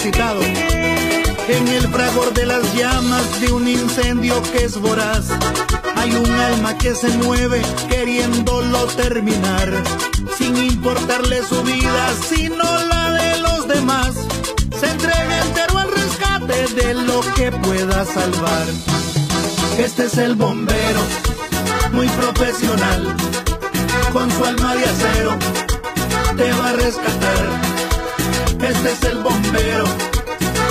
Al necesitado. En el fragor de las llamas de un incendio que es voraz, hay un alma que se mueve queriéndolo terminar, sin importarle su vida, sino la de los demás. Se entrega entero al rescate de lo que pueda salvar. Este es el bombero, muy profesional, con su alma de acero, te va a rescatar. Este es el bombero,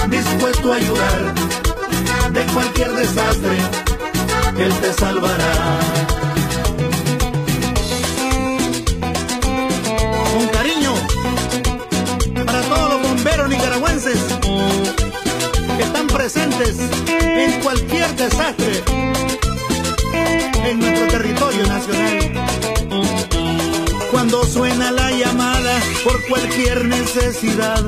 dispuesto a ayudar, de cualquier desastre, él te salvará. Con cariño, para todos los bomberos nicaragüenses que están presentes en cualquier desastre en nuestro territorio nacional. Cuando suena la llamada por cualquier necesidad,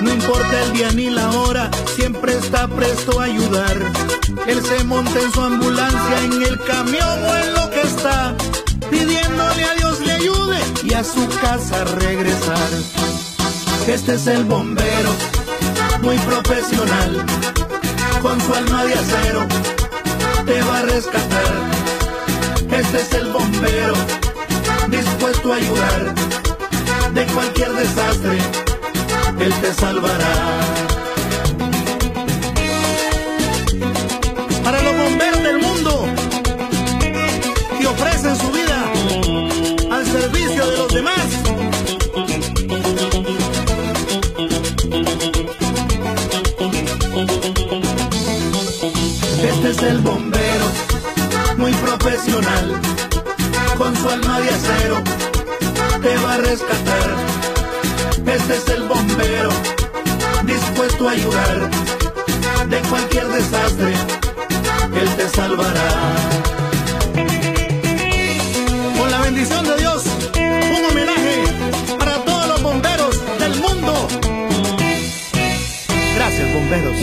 no importa el día ni la hora, siempre está presto a ayudar. Él se monta en su ambulancia, en el camión o en lo que está, pidiéndole a Dios le ayude y a su casa regresar. Este es el bombero, muy profesional, con su alma de acero, te va a rescatar. Este es el bombero, dispuesto a ayudar, de cualquier desastre, él te salvará. Para los bomberos del mundo, que ofrecen su vida al servicio de los demás. Este es el bombero, muy profesional, con su alma de acero, te va a rescatar. Este es el bombero, dispuesto a ayudar, de cualquier desastre, él te salvará. Con la bendición de Dios, un homenaje para todos los bomberos del mundo. Gracias, bomberos.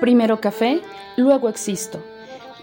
Primero café, luego existo.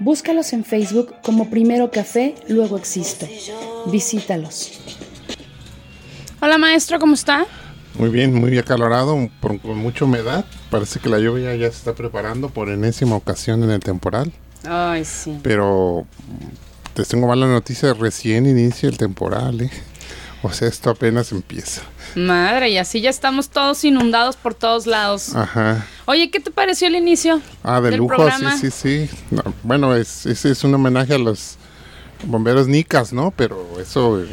Búscalos en Facebook como Primero Café, luego Existo. Visítalos. Hola maestro, ¿cómo está? Muy bien, muy acalorado, por- con mucha humedad. Parece que la lluvia ya se está preparando por enésima ocasión en el temporal. Ay, sí. Pero mm, te tengo mala noticia, recién inicia el temporal, ¿eh? O sea, esto apenas empieza. Madre, y así ya estamos todos inundados por todos lados. Ajá. Oye, ¿qué te pareció el inicio? Ah, de del lujo, programa? sí, sí, sí. No, bueno, es, ese es un homenaje a los bomberos nicas, ¿no? Pero eso eh,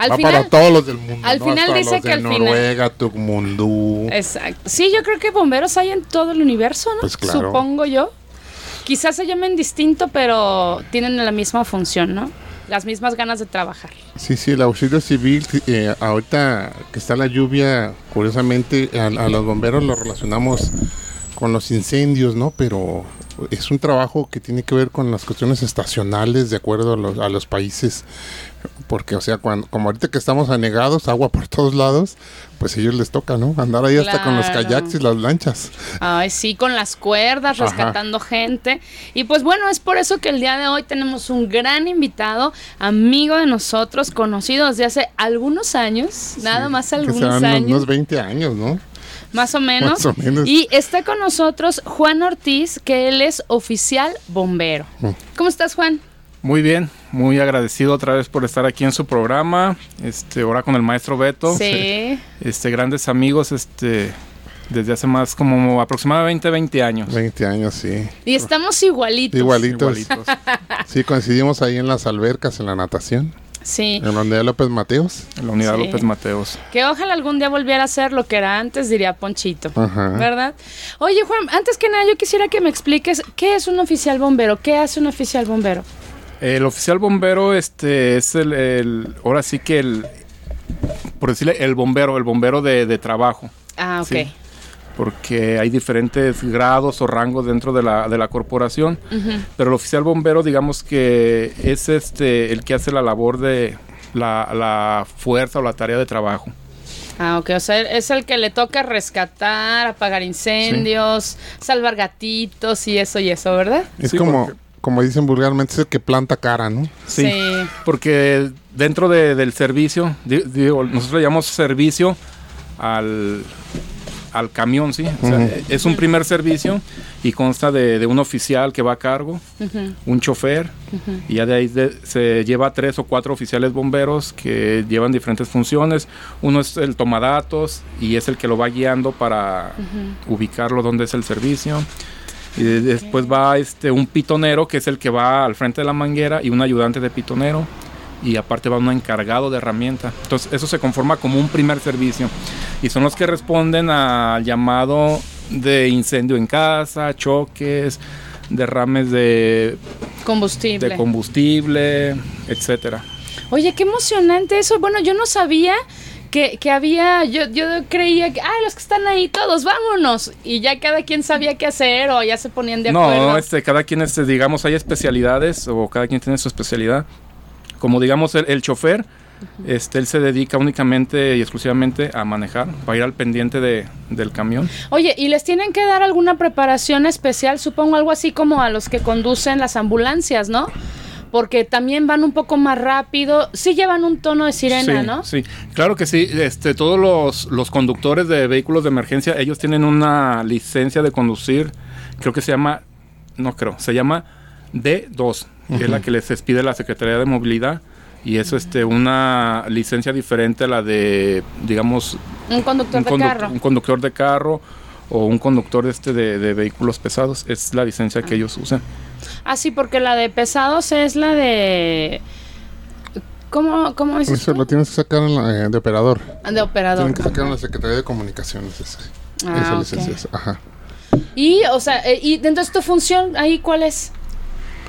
Al va final- para todos los del mundo. al ¿no? final Hasta dice los que de al final- Noruega, Tucumundú. Exacto. Sí, yo creo que bomberos hay en todo el universo, ¿no? Pues claro. Supongo yo. Quizás se llamen distinto, pero tienen la misma función, ¿no? Las mismas ganas de trabajar. Sí, sí, el auxilio civil, eh, ahorita que está la lluvia, curiosamente a, a los bomberos lo relacionamos con los incendios, ¿no? Pero es un trabajo que tiene que ver con las cuestiones estacionales de acuerdo a los, a los países. Porque, o sea, cuando, como ahorita que estamos anegados, agua por todos lados, pues a ellos les toca, ¿no? Andar ahí hasta con los kayaks y las lanchas. Ay, sí, con las cuerdas, Ajá. rescatando gente. Y pues bueno, es por eso que el día de hoy tenemos un gran invitado, amigo de nosotros, conocido desde hace algunos años, nada más Que algunos serán años. unos 20 años, ¿no? Más o menos. Más o menos. Y está con nosotros Juan Ortiz, que él es oficial bombero. Mm. ¿Cómo estás, Juan? Muy bien, muy agradecido otra vez por estar aquí en su programa. Este, ahora con el maestro Beto. Sí. Este, grandes amigos, este, desde hace más como aproximadamente 20 años. 20 años, sí. Y estamos igualitos. Igualitos. Igualitos. Sí, coincidimos ahí en las albercas, en la natación, Sí. en la unidad López Mateos. En la unidad Sí. López Mateos. Que ojalá algún día volviera a ser lo que era antes, diría Ponchito. Ajá. ¿Verdad? Oye, Juan, antes que nada, yo quisiera que me expliques qué es un oficial bombero, qué hace un oficial bombero. El oficial bombero, este, es el, el- ahora sí que el, por decirle, el bombero, el bombero de, de trabajo. Ah, ok. Sí. Porque hay diferentes grados o rangos dentro de la, de la corporación, pero el oficial bombero digamos que es este el que hace la labor de la, la fuerza o la tarea de trabajo. Ah, ok. O sea, es el que le toca rescatar, apagar incendios, salvar gatitos y eso y eso, ¿verdad? Es Sí, como, porque- como dicen vulgarmente, es el que planta cara, ¿no? Sí, porque dentro de- del servicio, digo, nosotros le llamamos servicio al, al camión, ¿sí? O sea. Es un primer servicio y consta de, de un oficial que va a cargo, un chofer, y ya de ahí de- se lleva tres o cuatro oficiales bomberos que llevan diferentes funciones. Uno es el tomadatos y es el que lo va guiando para ubicarlo donde es el servicio. Y de- después va este un pitonero que es el que va al frente de la manguera y un ayudante de pitonero y aparte va un encargado de herramienta. Entonces eso se conforma como un primer servicio y son los que responden al llamado de incendio en casa, choques, derrames de, Combustible. de combustible, etcétera. Oye, qué emocionante eso. Bueno, yo no sabía que, que había, yo, yo creía que, ah, los que están ahí todos, vámonos. Y ya cada quien sabía qué hacer o ya se ponían de acuerdo. No, este, cada quien, este, digamos, hay especialidades o cada quien tiene su especialidad. Como digamos el, el chofer, este, él se dedica únicamente y exclusivamente a manejar, para ir al pendiente de, del camión. Oye, ¿y les tienen que dar alguna preparación especial? Supongo algo así como a los que conducen las ambulancias, ¿no? Porque también van un poco más rápido. Sí llevan un tono de sirena, sí, ¿no? Sí, claro que sí. Este, todos los, los conductores de vehículos de emergencia, ellos tienen una licencia de conducir, creo que se llama, no creo, se llama D2, que es la que les expide la Secretaría de Movilidad. Y es este, una licencia diferente a la de, digamos, Un conductor un, de carro. un conductor de carro o un conductor este de, de vehículos pesados. Es la licencia que ellos usan. Ah, sí, porque la de pesados es la de... ¿Cómo, cómo dices Eso tú? lo tienes que sacar en la- eh, de operador. De operador. Tienen que sacar en la Secretaría de Comunicaciones. ese- Ah, esa ok. licencia. esa, Ajá. Y, o sea, eh, y entonces tu función ahí, ¿cuál es?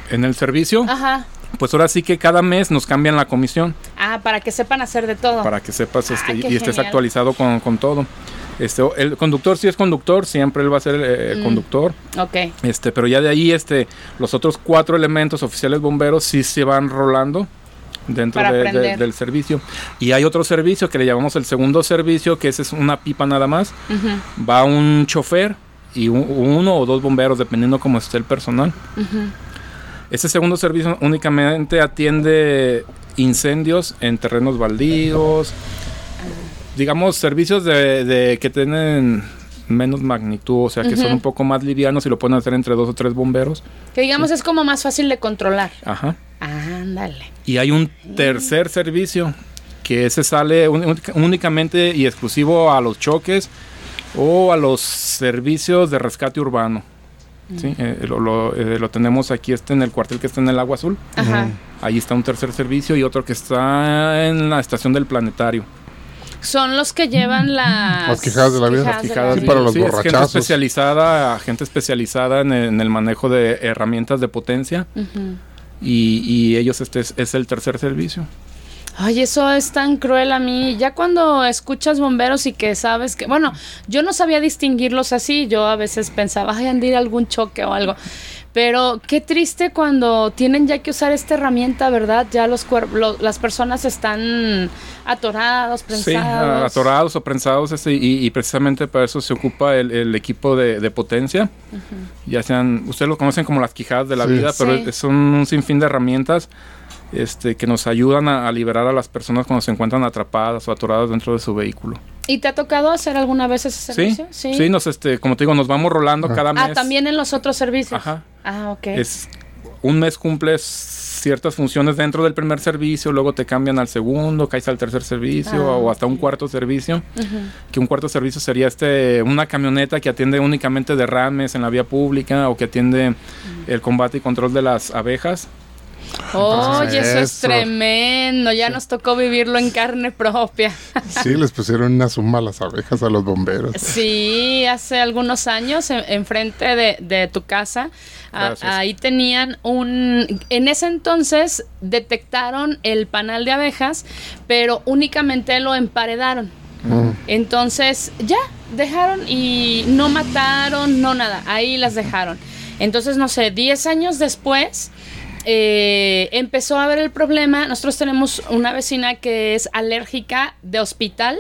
En el servicio, Ajá. pues ahora sí que cada mes nos cambian la comisión. Ah, para que sepan hacer de todo. para que sepas este, y estés actualizado con, con todo. Este, el conductor sí es conductor, siempre él va a ser eh, Mm. conductor. Ok. Este, pero ya de ahí este, los otros cuatro elementos oficiales bomberos sí se van rolando dentro de- de- del servicio. Y hay otro servicio que le llamamos el segundo servicio, que ese es una pipa nada más. Va un chofer y un- uno o dos bomberos, dependiendo cómo esté el personal. ujú. Ese segundo servicio únicamente atiende incendios en terrenos baldíos, digamos servicios de, de que tienen menos magnitud, o sea que son un poco más livianos y lo pueden hacer entre dos o tres bomberos. Que digamos es como más fácil de controlar. Ajá. Ándale. Y hay un tercer servicio que ese sale ún- únicamente y exclusivo a los choques o a los servicios de rescate urbano. Sí, Eh, lo, lo- eh, lo tenemos aquí este en el cuartel que está en el Agua Azul. Ajá. Ahí está un tercer servicio y otro que está en la estación del planetario. Son los que llevan las... Las quijadas de la vida. quijadas Las de Quijadas la Sí, para vida. los Sí, es gente borrachazos. especializada, gente especializada en, en el manejo de herramientas de potencia y, y ellos este es, es el tercer servicio. Ay, eso es tan cruel a mí. Ya cuando escuchas bomberos y que sabes que, bueno, yo no sabía distinguirlos así. Yo a veces pensaba, ay, han de ir a algún choque o algo. Pero qué triste cuando tienen ya que usar esta herramienta, ¿verdad? Ya los cuer- lo- las personas están atorados, Sí, prensados. atorados o prensados este, y, y precisamente para eso se ocupa el, el equipo de, de potencia. Ya sean, ustedes lo conocen como las quijadas de la Sí. vida, pero Sí. son un sinfín de herramientas este, que nos ayudan a, a liberar a las personas cuando se encuentran atrapadas o atoradas dentro de su vehículo. ¿Y te ha tocado hacer alguna vez ese Sí, servicio? sí, nos, este, como te digo, nos vamos rolando cada mes. Ah, también en los otros servicios. Ajá. Ah, ok. Es, un mes cumples ciertas funciones dentro del primer servicio, luego te cambian al segundo, caes al tercer servicio Ah, o hasta un cuarto servicio. Que un cuarto servicio sería este una camioneta que atiende únicamente derrames en la vía pública o que atiende el combate y control de las abejas. Oye, eso es tremendo. Ya nos tocó vivirlo en carne propia. Sí, les pusieron una suma a las abejas a los bomberos. Sí, hace algunos años, en- enfrente de, de tu casa, a- ahí tenían un... En ese entonces detectaron el panal de abejas, pero únicamente lo emparedaron. Mm. Entonces, ya, dejaron y no mataron, no nada, ahí las dejaron. Entonces, no sé, 10 años después eh, empezó a haber el problema. Nosotros tenemos una vecina que es alérgica de hospital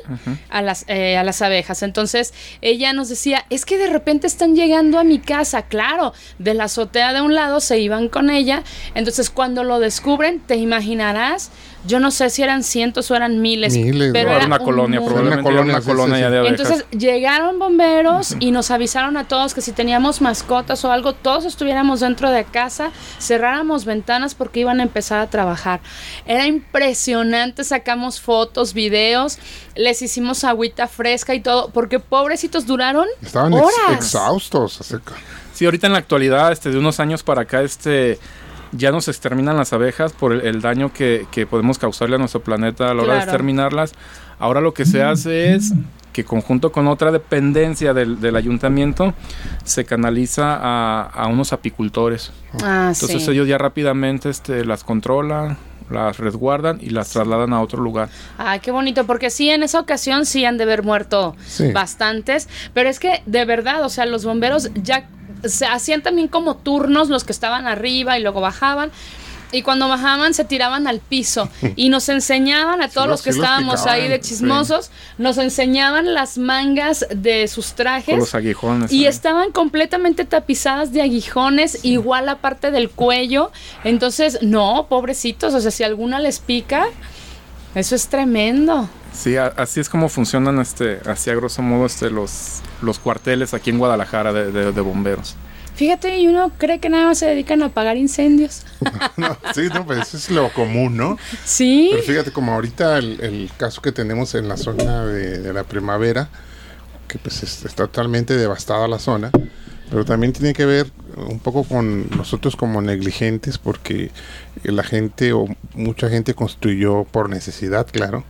a, las, eh, a las abejas. Entonces, ella nos decía, es que de repente están llegando a mi casa. Claro, de la azotea de un lado se iban con ella. Entonces, cuando lo descubren, te imaginarás. Yo no sé si eran cientos o eran miles, Miles, pero ¿no? era una un colonia, probablemente Una colonia, una colonia sí, ya sí. de abejas. Entonces llegaron bomberos y nos avisaron a todos que si teníamos mascotas o algo, todos estuviéramos dentro de casa, cerráramos ventanas porque iban a empezar a trabajar. Era impresionante, sacamos fotos, videos, les hicimos agüita fresca y todo, porque pobrecitos duraron Estaban ex- horas. exhaustos. así que- Sí, ahorita en la actualidad, este, de unos años para acá, este, ya nos exterminan las abejas por el, el daño que, que podemos causarle a nuestro planeta a la hora de exterminarlas. Ahora lo que se hace es que conjunto con otra dependencia del, del ayuntamiento se canaliza a, a unos apicultores. Ah, Entonces sí. ellos ya rápidamente este, las controlan, las resguardan y las trasladan a otro lugar. Ay, qué bonito, porque sí, en esa ocasión sí han de haber muerto Sí. bastantes, pero es que de verdad, o sea, los bomberos ya se hacían también como turnos los que estaban arriba y luego bajaban. Y cuando bajaban se tiraban al piso y nos enseñaban a todos los- los que sí los estábamos picaban, ahí de sí. chismosos, nos enseñaban las mangas de sus Con trajes los aguijones. y ¿eh? estaban completamente tapizadas de aguijones, igual la parte del cuello. Entonces, no, pobrecitos, o sea, si alguna les pica, eso es tremendo. Sí, a- así es como funcionan, este, así a grosso modo, este, los, los cuarteles aquí en Guadalajara de, de- de bomberos. Fíjate, y uno cree que nada más se dedican a apagar incendios. No, sí, no, pues eso es lo común, ¿no? Sí. Pero fíjate, como ahorita el, el caso que tenemos en la zona de, de la primavera, que pues es- está totalmente devastada la zona, pero también tiene que ver un poco con nosotros como negligentes, porque la gente o mucha gente construyó por necesidad, claro,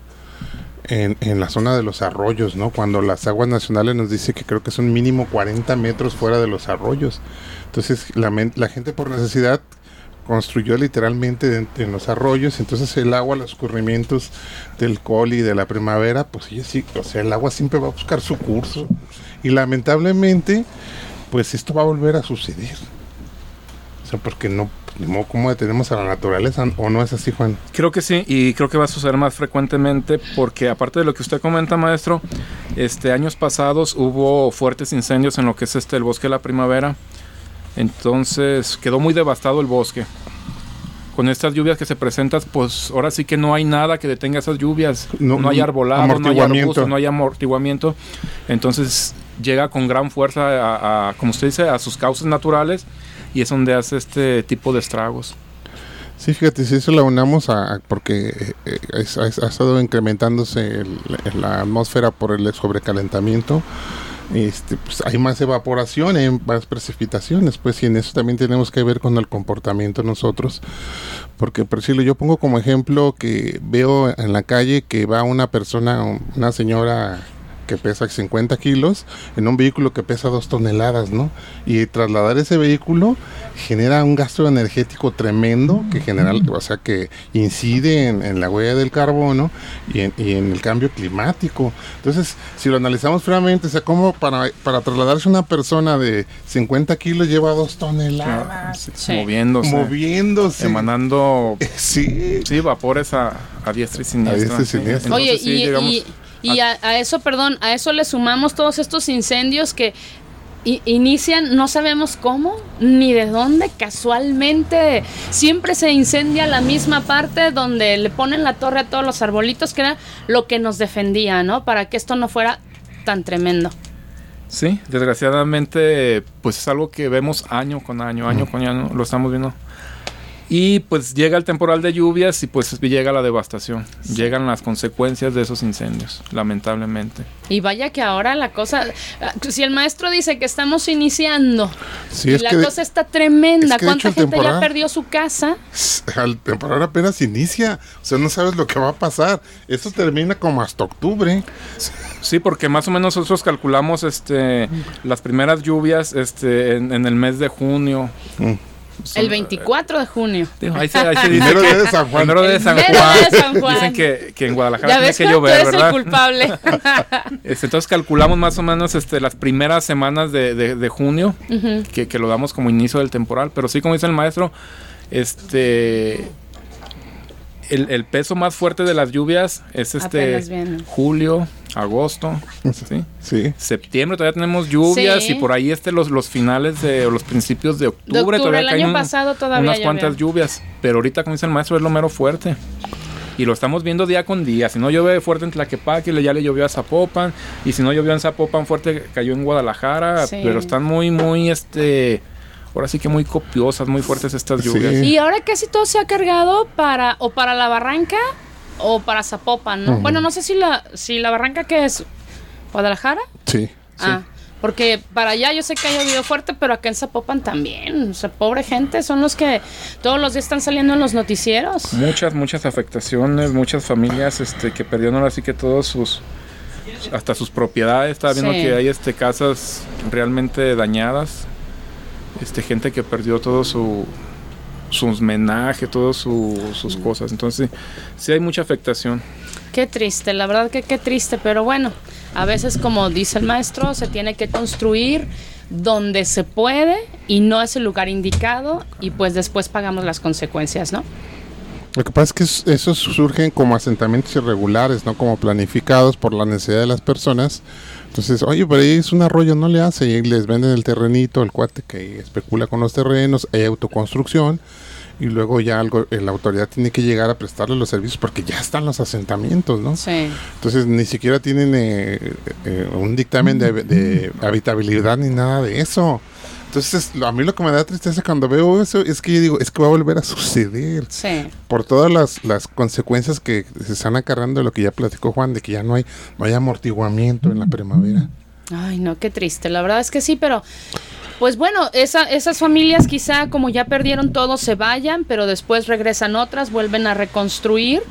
en, en la zona de los arroyos, ¿no? Cuando las aguas nacionales nos dice que creo que son mínimo 40 metros fuera de los arroyos. Entonces la, gente por necesidad construyó literalmente en los arroyos, entonces el agua, los escurrimientos del coli de la primavera, pues ella sí, o sea, el agua siempre va a buscar su curso. Y lamentablemente, pues esto va a volver a suceder. O sea, porque no, pues, ¿cómo detenemos a la naturaleza? ¿O no es así, Juan? Creo que sí, y creo que va a suceder más frecuentemente porque aparte de lo que usted comenta, maestro, este años pasados hubo fuertes incendios en lo que es este el bosque de la primavera. Entonces quedó muy devastado el bosque. Con estas lluvias que se presentan, pues ahora sí que no hay nada que detenga esas lluvias. No- No, hay arbolado, no hay arbustos, no hay amortiguamiento. Entonces llega con gran fuerza a, a, como usted dice, a sus causas naturales y es donde hace este tipo de estragos. Sí, fíjate, si eso lo unamos a, a- porque eh, es- ha estado incrementándose el- la atmósfera por el sobrecalentamiento, este, pues hay más evaporación, hay más precipitaciones, pues y en eso también tenemos que ver con el comportamiento nosotros, porque por decirlo, yo pongo como ejemplo que veo en la calle que va una persona, una señora que pesa 50 kilos en un vehículo que pesa 2 toneladas, ¿no? Y trasladar ese vehículo genera un gasto energético tremendo que genera, o sea, que incide en, en la huella del carbono y en, y en el cambio climático. Entonces, si lo analizamos fríamente, o sea, como para, para trasladarse una persona de 50 kilos lleva 2 toneladas, Sí. Moviéndose. moviéndose. emanando Sí, sí, vapores a, a diestra y siniestra. diestra y siniestra. Oye, Entonces, sí, y, llegamos y- y a, a eso, perdón, a eso le sumamos todos estos incendios que inician, no sabemos cómo ni de dónde, casualmente siempre se incendia la misma parte donde le ponen la torre a todos los arbolitos, que era lo que nos defendía, ¿no? Para que esto no fuera tan tremendo. Sí, desgraciadamente, pues es algo que vemos año con año, año con año, lo estamos viendo y pues llega el temporal de lluvias y pues llega la devastación. Llegan las consecuencias de esos incendios, lamentablemente. Y vaya que ahora la cosa, si el maestro dice que estamos iniciando, y la cosa está tremenda, ¿cuánta gente ya perdió su casa? El temporal apenas inicia, o sea, no sabes lo que va a pasar. Eso termina como hasta octubre. Sí, porque más o menos nosotros calculamos este las primeras lluvias este en, el mes de junio. Mm. El 24 de junio. Ahí se, ahí se dice de San Juan. de San Juan. Dicen que, que, en Guadalajara tiene que llover, ¿verdad? el culpable. Este, entonces calculamos más o menos este, las primeras semanas de, de, junio, que, que, lo damos como inicio del temporal. Pero sí, como dice el maestro, este el, peso más fuerte de las lluvias es este julio, agosto, ¿sí? Septiembre todavía tenemos lluvias y por ahí este los, los finales de los principios de octubre, todavía el año pasado todavía unas cuantas lluvias, pero ahorita como dice el maestro es lo mero fuerte. Y lo estamos viendo día con día. Si no llueve fuerte en Tlaquepaque, ya le llovió a Zapopan. Y si no llovió en Zapopan fuerte, cayó en Guadalajara. Pero están muy, muy, este ahora sí que muy copiosas, muy fuertes estas lluvias. Y ahora casi todo se ha cargado para o para la barranca o para Zapopan, ¿no? Bueno, no sé si la si la barranca que es Guadalajara. Sí. Ah, porque para allá yo sé que ha llovido fuerte, pero acá en Zapopan también. O sea, pobre gente, son los que todos los días están saliendo en los noticieros. Muchas, muchas afectaciones, muchas familias este, que perdieron ahora sí que todos sus hasta sus propiedades. Estaba viendo que hay este casas realmente dañadas este, gente que perdió todo su, sus homenaje, todas sus cosas. Entonces, sí, hay mucha afectación. Qué triste, la verdad que qué triste, pero bueno, a veces como dice el maestro, se tiene que construir donde se puede y no es el lugar indicado y pues después pagamos las consecuencias, ¿no? Lo que pasa es que esos surgen como asentamientos irregulares, no como planificados por la necesidad de las personas entonces, oye, por ahí es un arroyo, no le hace, y les venden el terrenito, el cuate que especula con los terrenos, hay autoconstrucción, y luego ya algo, la autoridad tiene que llegar a prestarle los servicios porque ya están los asentamientos, ¿no? Sí. Entonces, ni siquiera tienen eh, eh, un dictamen de habitabilidad ni nada de eso. Entonces, a mí lo que me da tristeza cuando veo eso es que yo digo, es que va a volver a suceder. Sí. Por todas las, las consecuencias que se están acarrando de lo que ya platicó Juan, de que ya no hay, no hay amortiguamiento en la primavera. Ay, no, qué triste. La verdad es que sí, pero pues bueno, esa, esas familias quizá como ya perdieron todo se vayan, pero después regresan otras, vuelven a reconstruir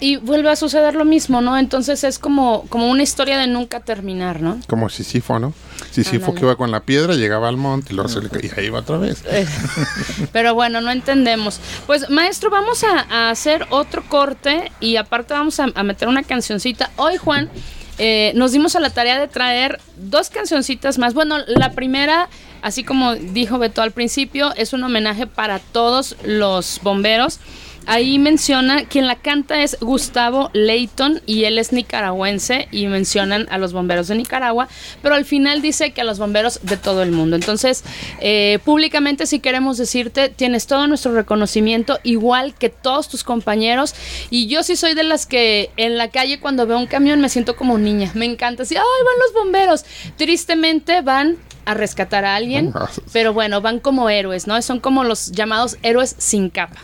y vuelve a suceder lo mismo, ¿no? Entonces es como, como una historia de nunca terminar, ¿no? Como Sisifo, ¿no? Sisifo que iba con la piedra, llegaba al monte y luego se le caía y ahí iba otra vez. Eh, pero bueno, no entendemos. Pues maestro, vamos a, hacer otro corte y aparte vamos a, meter una cancioncita. Hoy, Juan, eh, nos dimos a la tarea de traer dos cancioncitas más. Bueno, la primera, así como dijo Beto al principio, es un homenaje para todos los bomberos ahí menciona, quien la canta es Gustavo Leighton y él es nicaragüense y mencionan a los bomberos de Nicaragua, pero al final dice que a los bomberos de todo el mundo. Entonces, eh, públicamente si queremos decirte, tienes todo nuestro reconocimiento, igual que todos tus compañeros, y yo sí soy de las que en la calle cuando veo un camión me siento como niña, me encanta, así, ay, van los bomberos. Tristemente van a rescatar a alguien, pero bueno, van como héroes, ¿no? Son como los llamados héroes sin capa.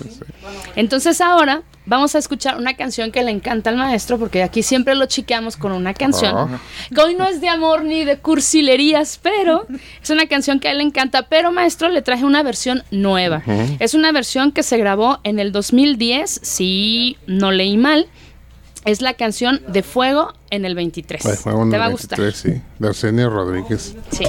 Entonces ahora vamos a escuchar una canción que le encanta al maestro, porque aquí siempre lo chiqueamos con una canción. Que hoy no es de amor ni de cursilerías, pero es una canción que a él le encanta. Pero maestro, le traje una versión nueva. Es una versión que se grabó en el 2010, si no leí mal es la canción de Fuego en el 23. Te va a gustar. Sí, de Arsenio Rodríguez. Sí.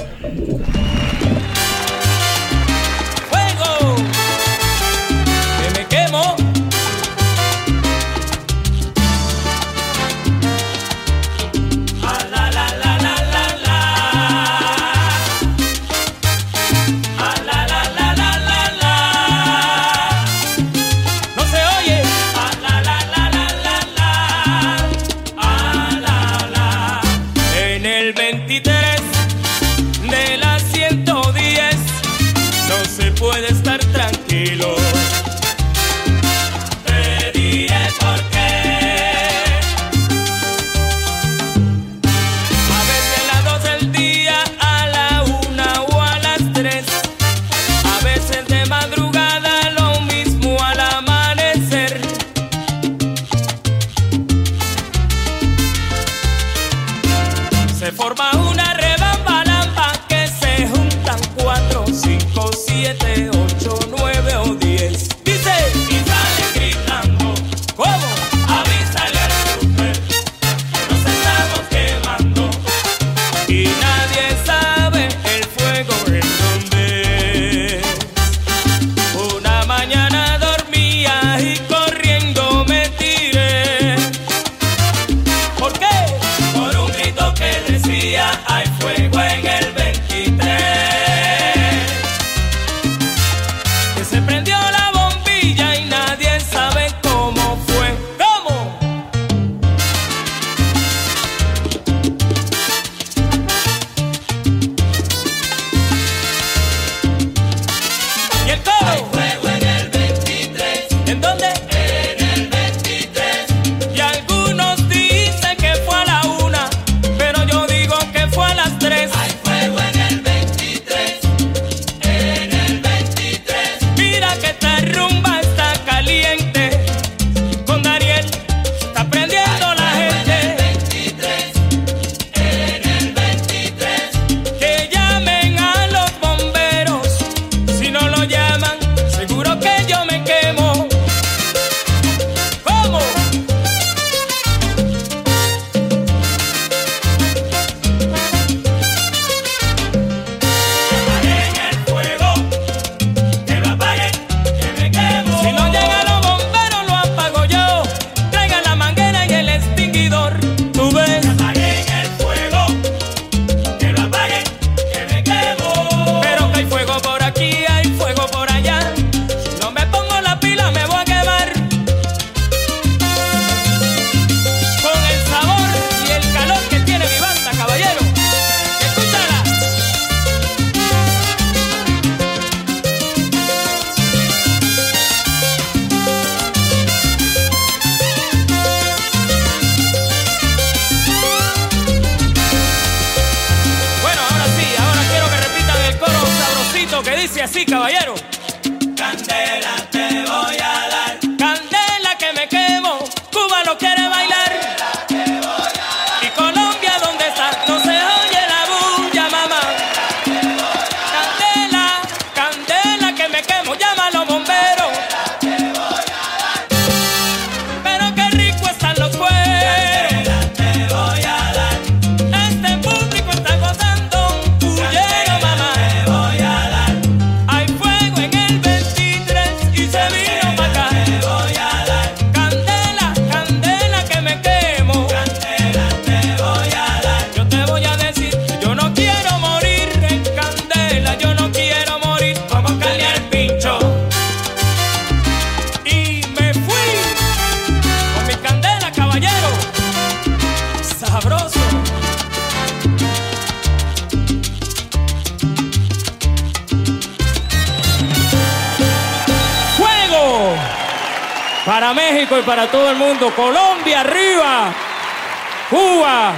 Para México y para todo el mundo. Colombia arriba. Cuba.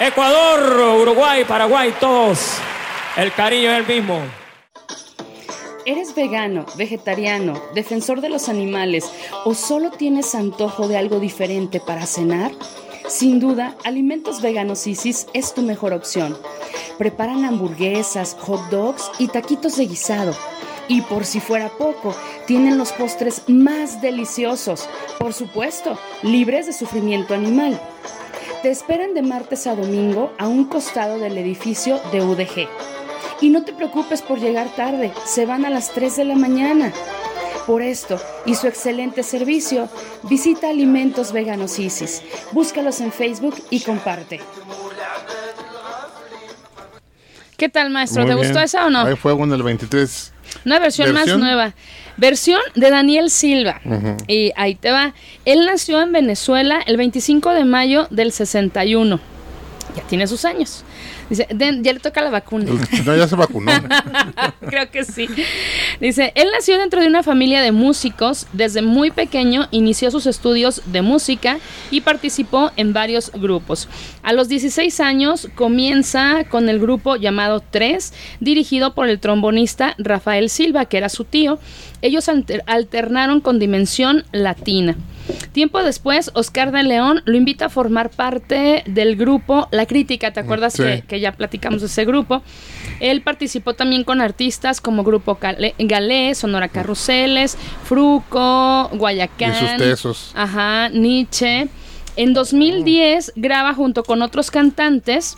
Ecuador, Uruguay, Paraguay, todos. El cariño es el mismo. ¿Eres vegano, vegetariano, defensor de los animales o solo tienes antojo de algo diferente para cenar? Sin duda, Alimentos Veganos Isis es tu mejor opción. Preparan hamburguesas, hot dogs y taquitos de guisado. Y por si fuera poco, tienen los postres más deliciosos, por supuesto, libres de sufrimiento animal. Te esperan de martes a domingo a un costado del edificio de UDG. Y no te preocupes por llegar tarde, se van a las 3 de la mañana. Por esto y su excelente servicio, visita Alimentos Veganos Isis. Búscalos en Facebook y comparte. ¿Qué tal, maestro? Muy ¿Te bien. gustó esa o no? Hay fuego en el 23. Una versión, ¿Versión? más nueva. Versión de Daniel Silva. Y ahí te va. Él nació en Venezuela el 25 de mayo del 61. Ya tiene sus años. Dice, "Den- ya le toca la vacuna. No, ya se vacunó. Creo que sí. Dice, él nació dentro de una familia de músicos. Desde muy pequeño inició sus estudios de música y participó en varios grupos. A los 16 años comienza con el grupo llamado Tres, dirigido por el trombonista Rafael Silva, que era su tío. Ellos alter- alternaron con Dimensión Latina. Tiempo después, Oscar de León lo invita a formar parte del grupo La Crítica. ¿Te acuerdas Sí. que, que ya platicamos de ese grupo? Él participó también con artistas como Grupo Galé, Sonora Carruseles, Fruco, Guayacán. Y sus tesos. Ajá, Nietzsche. En 2010 graba junto con otros cantantes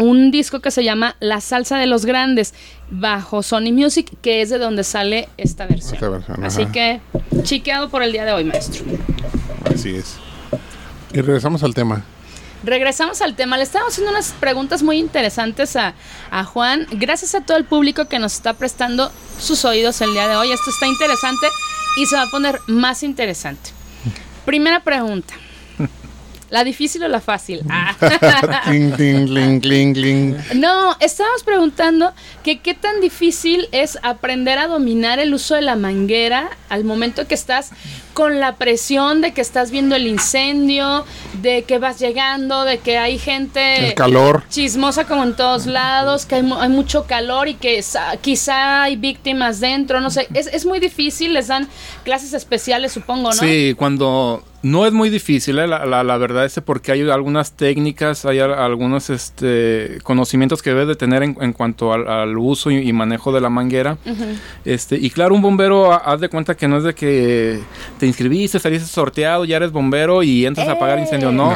un disco que se llama La Salsa de los Grandes bajo Sony Music, que es de donde sale esta versión. Esta versión, Así ajá. que chiqueado por el día de hoy, maestro. Así es. Y regresamos al tema. Regresamos al tema. Le estamos haciendo unas preguntas muy interesantes a, a Juan. Gracias a todo el público que nos está prestando sus oídos el día de hoy. Esto está interesante y se va a poner más interesante. Primera pregunta. ¿La difícil o la fácil? Ah. Ting, ting, cling, cling, cling. No, estábamos preguntando que qué tan difícil es aprender a dominar el uso de la manguera al momento que estás con la presión de que estás viendo el incendio, de que vas llegando, de que hay gente El calor. chismosa como en todos lados, que hay, mu- hay mucho calor y que quizá hay víctimas dentro, no sé, es, es muy difícil, les dan clases especiales supongo, ¿no? Sí, cuando no es muy difícil, ¿eh? la, la- la verdad es porque hay algunas técnicas, hay al- algunos este, conocimientos que debes de tener en, en cuanto al, al uso y, y manejo de la manguera. este, y claro, un bombero, ha- haz de cuenta que no es de que te inscribiste, saliste sorteado, ya eres bombero y entras a apagar incendio, no.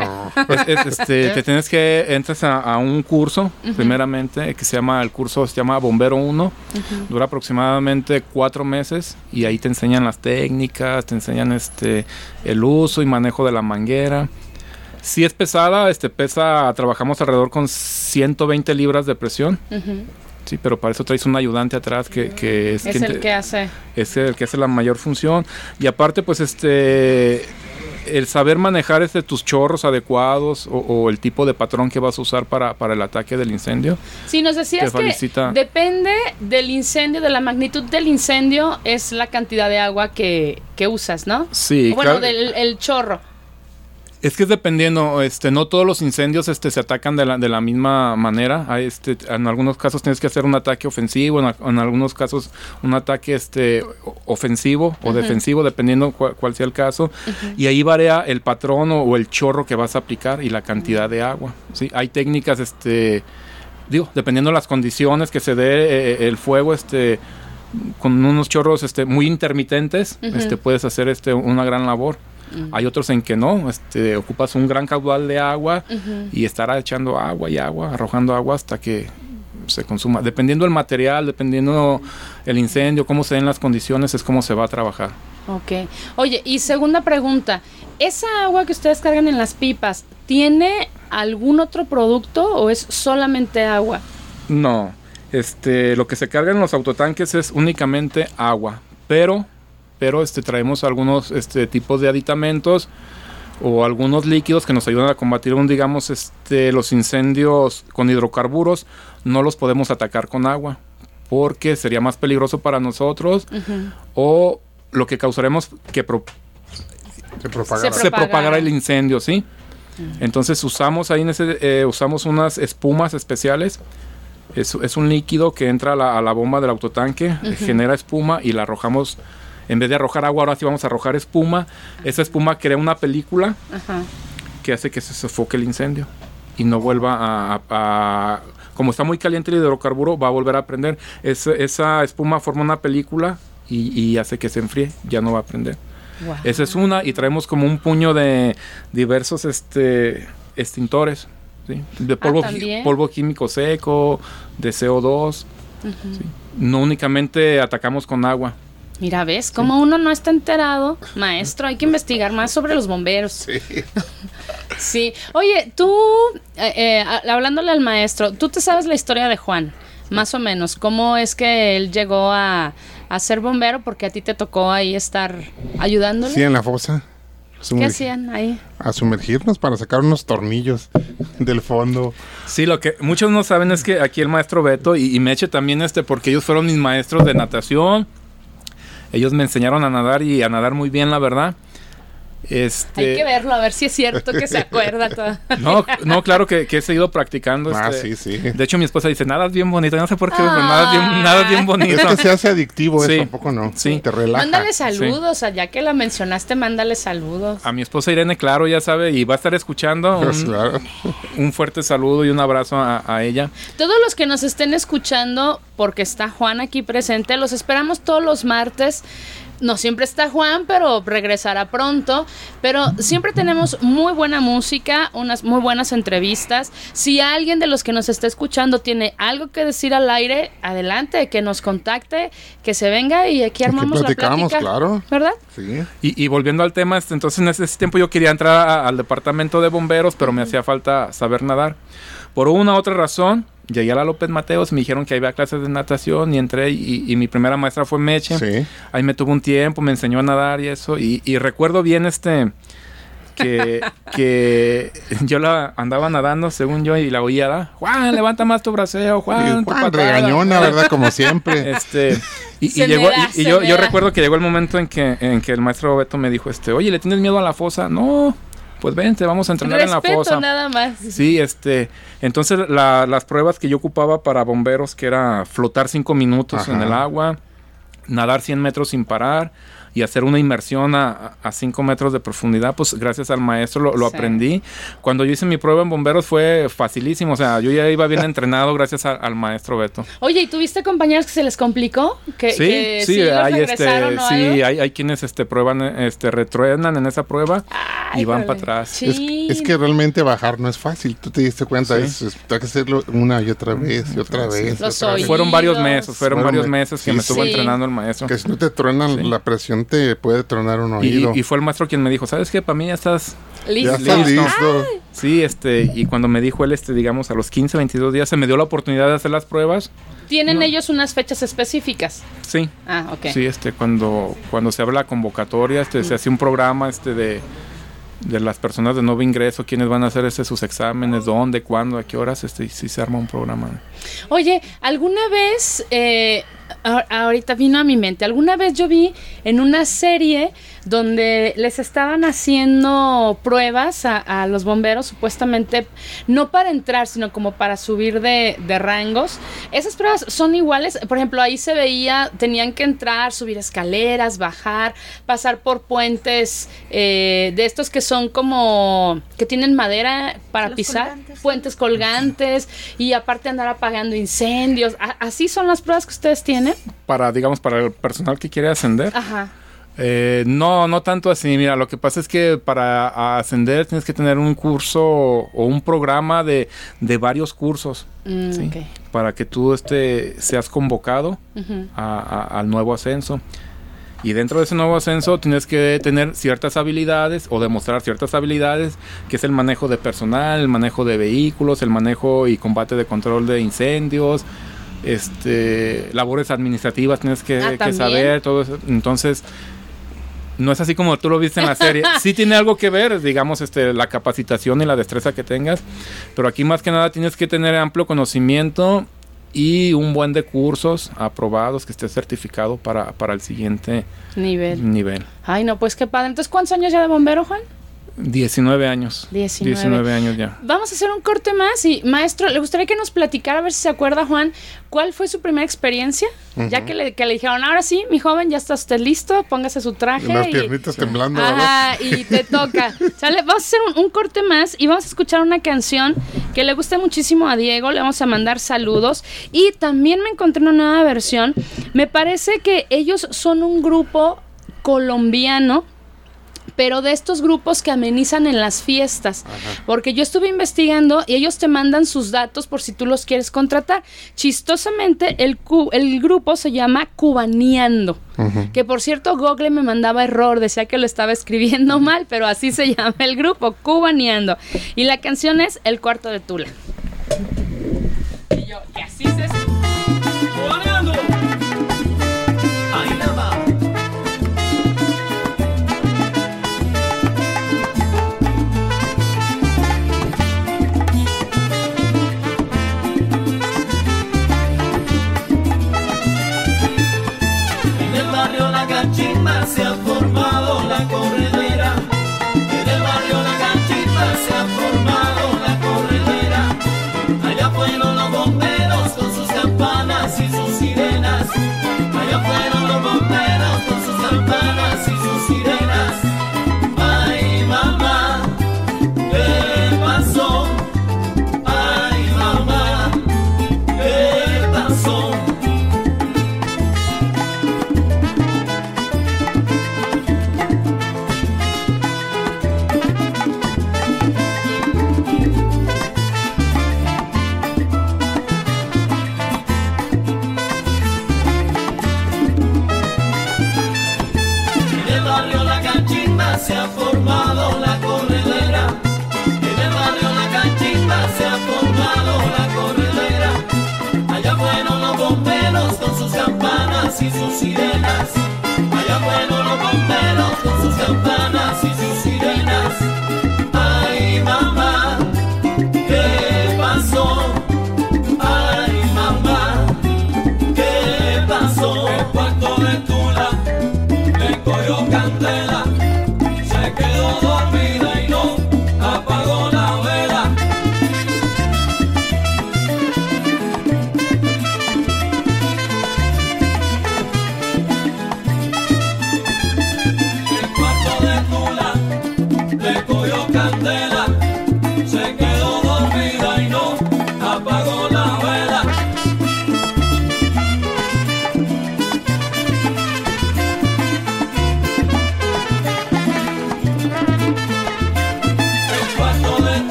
Es- es, este, te tienes que, entras a, a un curso, primeramente, que se llama, el curso se llama Bombero 1, dura aproximadamente cuatro meses y ahí te enseñan las técnicas, te enseñan este el uso y manejo de la manguera. Si es pesada, este pesa, trabajamos alrededor con 120 libras de presión. Sí, pero para eso traes un ayudante atrás que, que es, Es quien el te- que hace. es el que hace la mayor función. Y aparte, pues este el saber manejar este, tus chorros adecuados o, o el tipo de patrón que vas a usar para, para el ataque del incendio. Sí, nos decías que felicita. depende del incendio, de la magnitud del incendio, es la cantidad de agua que, que usas, ¿no? Sí, O bueno, del el chorro. Es que es dependiendo, este, no todos los incendios este, se atacan de la, de la misma manera. Hay, este, en algunos casos tienes que hacer un ataque ofensivo, en, a- en algunos casos un ataque este, o- ofensivo o defensivo, dependiendo cuál, cuál sea el caso. Y ahí varía el patrón o, o el chorro que vas a aplicar y la cantidad de agua. ¿sí? Hay técnicas, este, digo, dependiendo de las condiciones que se dé eh, el fuego, este, con unos chorros este, muy intermitentes, este, puedes hacer este, una gran labor. Hay otros en que no, este, ocupas un gran caudal de agua y estará echando agua y agua, arrojando agua hasta que se consuma. Dependiendo del material, dependiendo el incendio, cómo se den las condiciones, es cómo se va a trabajar. Ok. Oye, y segunda pregunta. ¿Esa agua que ustedes cargan en las pipas tiene algún otro producto o es solamente agua? No, este, lo que se carga en los autotanques es únicamente agua, pero, pero este, traemos algunos este, tipos de aditamentos o algunos líquidos que nos ayudan a combatir, un, digamos, este, los incendios con hidrocarburos. No los podemos atacar con agua porque sería más peligroso para nosotros o lo que causaremos que pro- Se propagará el incendio, ¿sí? Entonces usamos ahí en ese, eh, usamos unas espumas especiales. Es, es un líquido que entra a la, a la bomba del autotanque, genera espuma y la arrojamos. En vez de arrojar agua, ahora sí vamos a arrojar espuma. Esa espuma crea una película Ajá. que hace que se sofoque el incendio y no vuelva a, a- a- como está muy caliente el hidrocarburo, va a volver a prender. Es- esa espuma forma una película y, y hace que se enfríe, ya no va a prender. Esa es una y traemos como un puño de diversos este extintores, ¿sí? de polvo, también. polvo químico seco, de CO2. ¿sí? No únicamente atacamos con agua. Mira, ¿ves? Como uno no está enterado, maestro, hay que investigar más sobre los bomberos. Sí. Oye, tú, eh, eh, hablándole al maestro, tú te sabes la historia de Juan, más o menos. ¿Cómo es que él llegó a, a ser bombero? Porque a ti te tocó ahí estar ayudándole. Sí, en la fosa. ¿Qué hacían ahí? A sumergirnos para sacar unos tornillos del fondo. Sí, lo que muchos no saben es que aquí el maestro Beto y, y Meche también, este, porque ellos fueron mis maestros de natación. Ellos me enseñaron a nadar y a nadar muy bien, la verdad. Este, Hay que verlo, a ver si es cierto que se acuerda todo. No, no, claro que, que he seguido practicando. Ah, este, sí, sí. De hecho, mi esposa dice, nada es bien bonito. No sé por qué, pero Ah. nada es bien, nada es bien bonito. Es que se hace adictivo Sí. eso, ¿a poco no? Sí. Te relaja. Mándale saludos, ya que la mencionaste, mándale saludos. A mi esposa Irene, claro, ya sabe, y va a estar escuchando. Pues, Un, claro. un fuerte saludo y un abrazo a, a ella. Todos los que nos estén escuchando, porque está Juan aquí presente, los esperamos todos los martes. No siempre está Juan, pero regresará pronto. Pero siempre tenemos muy buena música, unas muy buenas entrevistas. Si alguien de los que nos está escuchando tiene algo que decir al aire, adelante, que nos contacte, que se venga y aquí armamos la platicamos, plática. claro. ¿Verdad? Sí. Y, y volviendo al tema, este, entonces en ese tiempo yo quería entrar a- al departamento de bomberos, pero me hacía falta saber nadar. Por una u otra razón, llegué a la López Mateos, me dijeron que había clases de natación y entré y, y mi primera maestra fue Meche. Sí. Ahí me tuvo un tiempo, me enseñó a nadar y eso. Y, y recuerdo bien este que, que yo la andaba nadando, según yo, y la oía, ¿da? Juan, levanta más tu braceo, Juan, Y Juan, patada". regañona, ¿verdad? Como siempre. Este, y, llegó, da, y, yo, yo recuerdo que llegó el momento en que, en que el maestro Beto me dijo, este, oye, ¿le tienes miedo a la fosa? No, pues vente, vamos a entrenar en la Respeto fosa. nada más. Sí, este, entonces la- las pruebas que yo ocupaba para bomberos, que era flotar cinco minutos Ajá. en el agua, nadar 100 metros sin parar y hacer una inmersión a, a 5 metros de profundidad, pues gracias al maestro lo, lo Sí. aprendí. Cuando yo hice mi prueba en bomberos fue facilísimo, o sea, yo ya iba bien entrenado gracias a- al maestro Beto. Oye, ¿y tuviste compañeros que se les complicó? Que, Sí, que sí, los hay este, sí, hay, hay quienes este prueban, este, retruenan en esa prueba y Ay, van jole. para atrás. Es, Sí. es que realmente bajar no es fácil. Tú te diste cuenta, Sí. es, es- hay que hacerlo una y otra vez y otra vez. y Los otra vez. Fueron varios meses, fueron Fueron varios me- meses que sí, me estuvo sí. entrenando el maestro. Que si no te truenan, Sí. la presión puede tronar un Y, oído. y fue el maestro quien me dijo, ¿sabes qué? Para mí ya estás... Listo. ya está Listo. listo. Sí, este, y cuando me dijo él, este, digamos, a los 15, 22 días, se me dio la oportunidad de hacer las pruebas. ¿Tienen No. ellos unas fechas específicas? Sí, Ah, ok. sí, este, cuando, cuando se abre la convocatoria, este, se hace un programa, este, de, de las personas de nuevo ingreso, quiénes van a hacer este, sus exámenes, dónde, cuándo, a qué horas, este, y sí se arma un programa. Oye, ¿alguna vez eh, ahorita vino a mi mente. Alguna vez yo vi en una serie donde les estaban haciendo pruebas a, los bomberos, supuestamente no para entrar, sino como para subir de, rangos. Esas pruebas son iguales. Por ejemplo, ahí se veía, tenían que entrar, subir escaleras, bajar, pasar por puentes eh, de estos que son como que tienen madera para pisar, puentes colgantes y aparte andar apagando incendios. ¿Así son las pruebas que ustedes tienen? Para, digamos, para el personal que quiere ascender. Ajá. Eh, no, no tanto así. Mira, lo que pasa es que para ascender tienes que tener un curso o un programa de, varios cursos. Mm, para que tú este, seas convocado al nuevo ascenso. Y dentro de ese nuevo ascenso tienes que tener ciertas habilidades o demostrar ciertas habilidades, que es el manejo de personal, el manejo de vehículos, el manejo y combate de control de incendios, este, labores administrativas tienes que, ah, que saber, todo eso. Entonces, no es así como tú lo viste en la serie. Sí tiene algo que ver, digamos, este, la capacitación y la destreza que tengas, pero aquí más que nada tienes que tener amplio conocimiento y un buen de cursos aprobados que esté certificado para, para el siguiente nivel. nivel. Ay, no, pues qué padre. Entonces, ¿cuántos años ya de bombero, Juan? 19 años. 19. años ya. Vamos a hacer un corte más y maestro, le gustaría que nos platicara, a ver si se acuerda Juan, ¿cuál fue su primera experiencia? Ya que le, que le dijeron, ahora sí, mi joven, ya está usted listo, póngase su traje. Y las piernitas temblando. Ajá, y te toca. ¿Sale? Vamos a hacer un, corte más y vamos a escuchar una canción que le gusta muchísimo a Diego, le vamos a mandar saludos. Y también me encontré una nueva versión. Me parece que ellos son un grupo colombiano pero de estos grupos que amenizan en las fiestas. Porque yo estuve investigando y ellos te mandan sus datos por si tú los quieres contratar. Chistosamente, el, el grupo se llama Cubaneando. Que por cierto, Google me mandaba error, decía que lo estaba escribiendo mal, pero así se llama el grupo, Cubaneando. Y la canción es El cuarto de Tula. Y yo, y así se El cuarto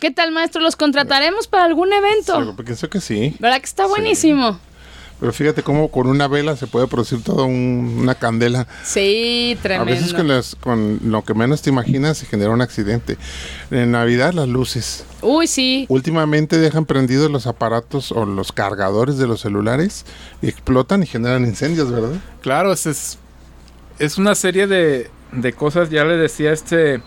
¿Qué tal, maestro? ¿Los contrataremos para algún evento? Sí, pienso que sí. ¿Verdad que está buenísimo? Pero fíjate cómo con una vela se puede producir toda un- una candela. Sí, A tremendo. veces con, las- con lo que menos te imaginas se genera un accidente. En Navidad las luces. Uy, sí. Últimamente dejan prendidos los aparatos o los cargadores de los celulares y explotan y generan incendios, ¿verdad? Claro, es, es una serie de, de cosas, ya le decía este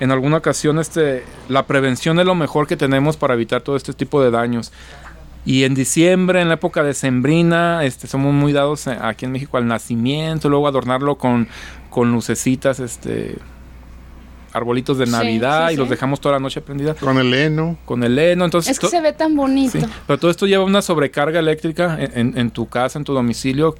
en alguna ocasión, este, la prevención es lo mejor que tenemos para evitar todo este tipo de daños. Y en diciembre, en la época de Sembrina, este, somos muy dados aquí en México al nacimiento, luego adornarlo con, con lucecitas, este, arbolitos de Sí, Navidad sí, y los dejamos toda la noche prendida Con el heno. con el heno. Entonces, Es que se ve tan bonito. Sí, pero todo esto lleva una sobrecarga eléctrica en, en- en tu casa, en tu domicilio,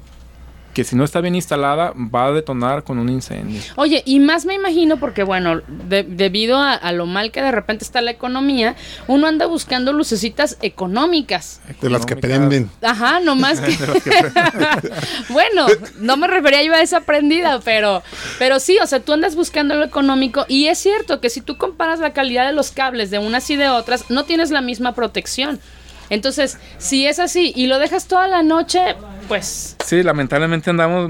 que si no está bien instalada va a detonar con un incendio. Oye, y más me imagino porque, bueno, de- debido a, a lo mal que de repente está la economía, uno anda buscando lucecitas económicas. De las que prenden. Ajá, nomás que... bueno, no me refería yo a esa prendida, pero, pero sí, o sea, tú andas buscando lo económico y es cierto que si tú comparas la calidad de los cables de unas y de otras, no tienes la misma protección. Entonces, si es así y lo dejas toda la noche, pues Sí, lamentablemente andamos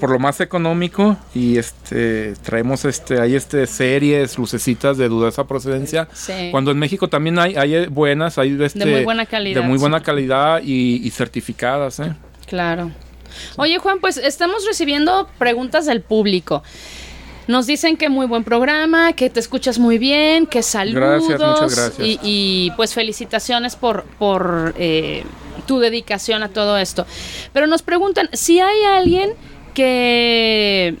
por lo más económico y este traemos este hay este series lucecitas de dudosa procedencia Sí. cuando en México también hay hay buenas hay este, muy buena calidad, de muy buena sí. calidad y, y certificadas ¿eh? Claro. Oye, Juan, pues estamos recibiendo preguntas del público. Nos dicen que muy buen programa, que te escuchas muy bien, que saludos. Gracias, muchas gracias. Y, y, pues felicitaciones por, por eh, tu dedicación a todo esto. Pero nos preguntan si hay alguien que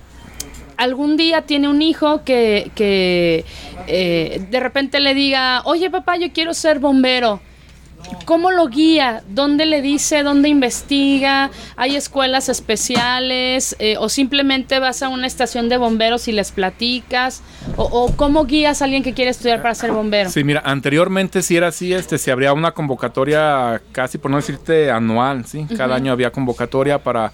algún día tiene un hijo que, que eh, de repente le diga, oye papá, yo quiero ser bombero. ¿Cómo lo guía? ¿Dónde le dice? ¿Dónde investiga? ¿Hay escuelas especiales? Eh, ¿O simplemente vas a una estación de bomberos y les platicas? ¿O, o cómo guías a alguien que quiere estudiar para ser bombero? Sí, mira, anteriormente si era así, este, se habría una convocatoria casi, por no decirte anual, ¿sí? Cada año había convocatoria para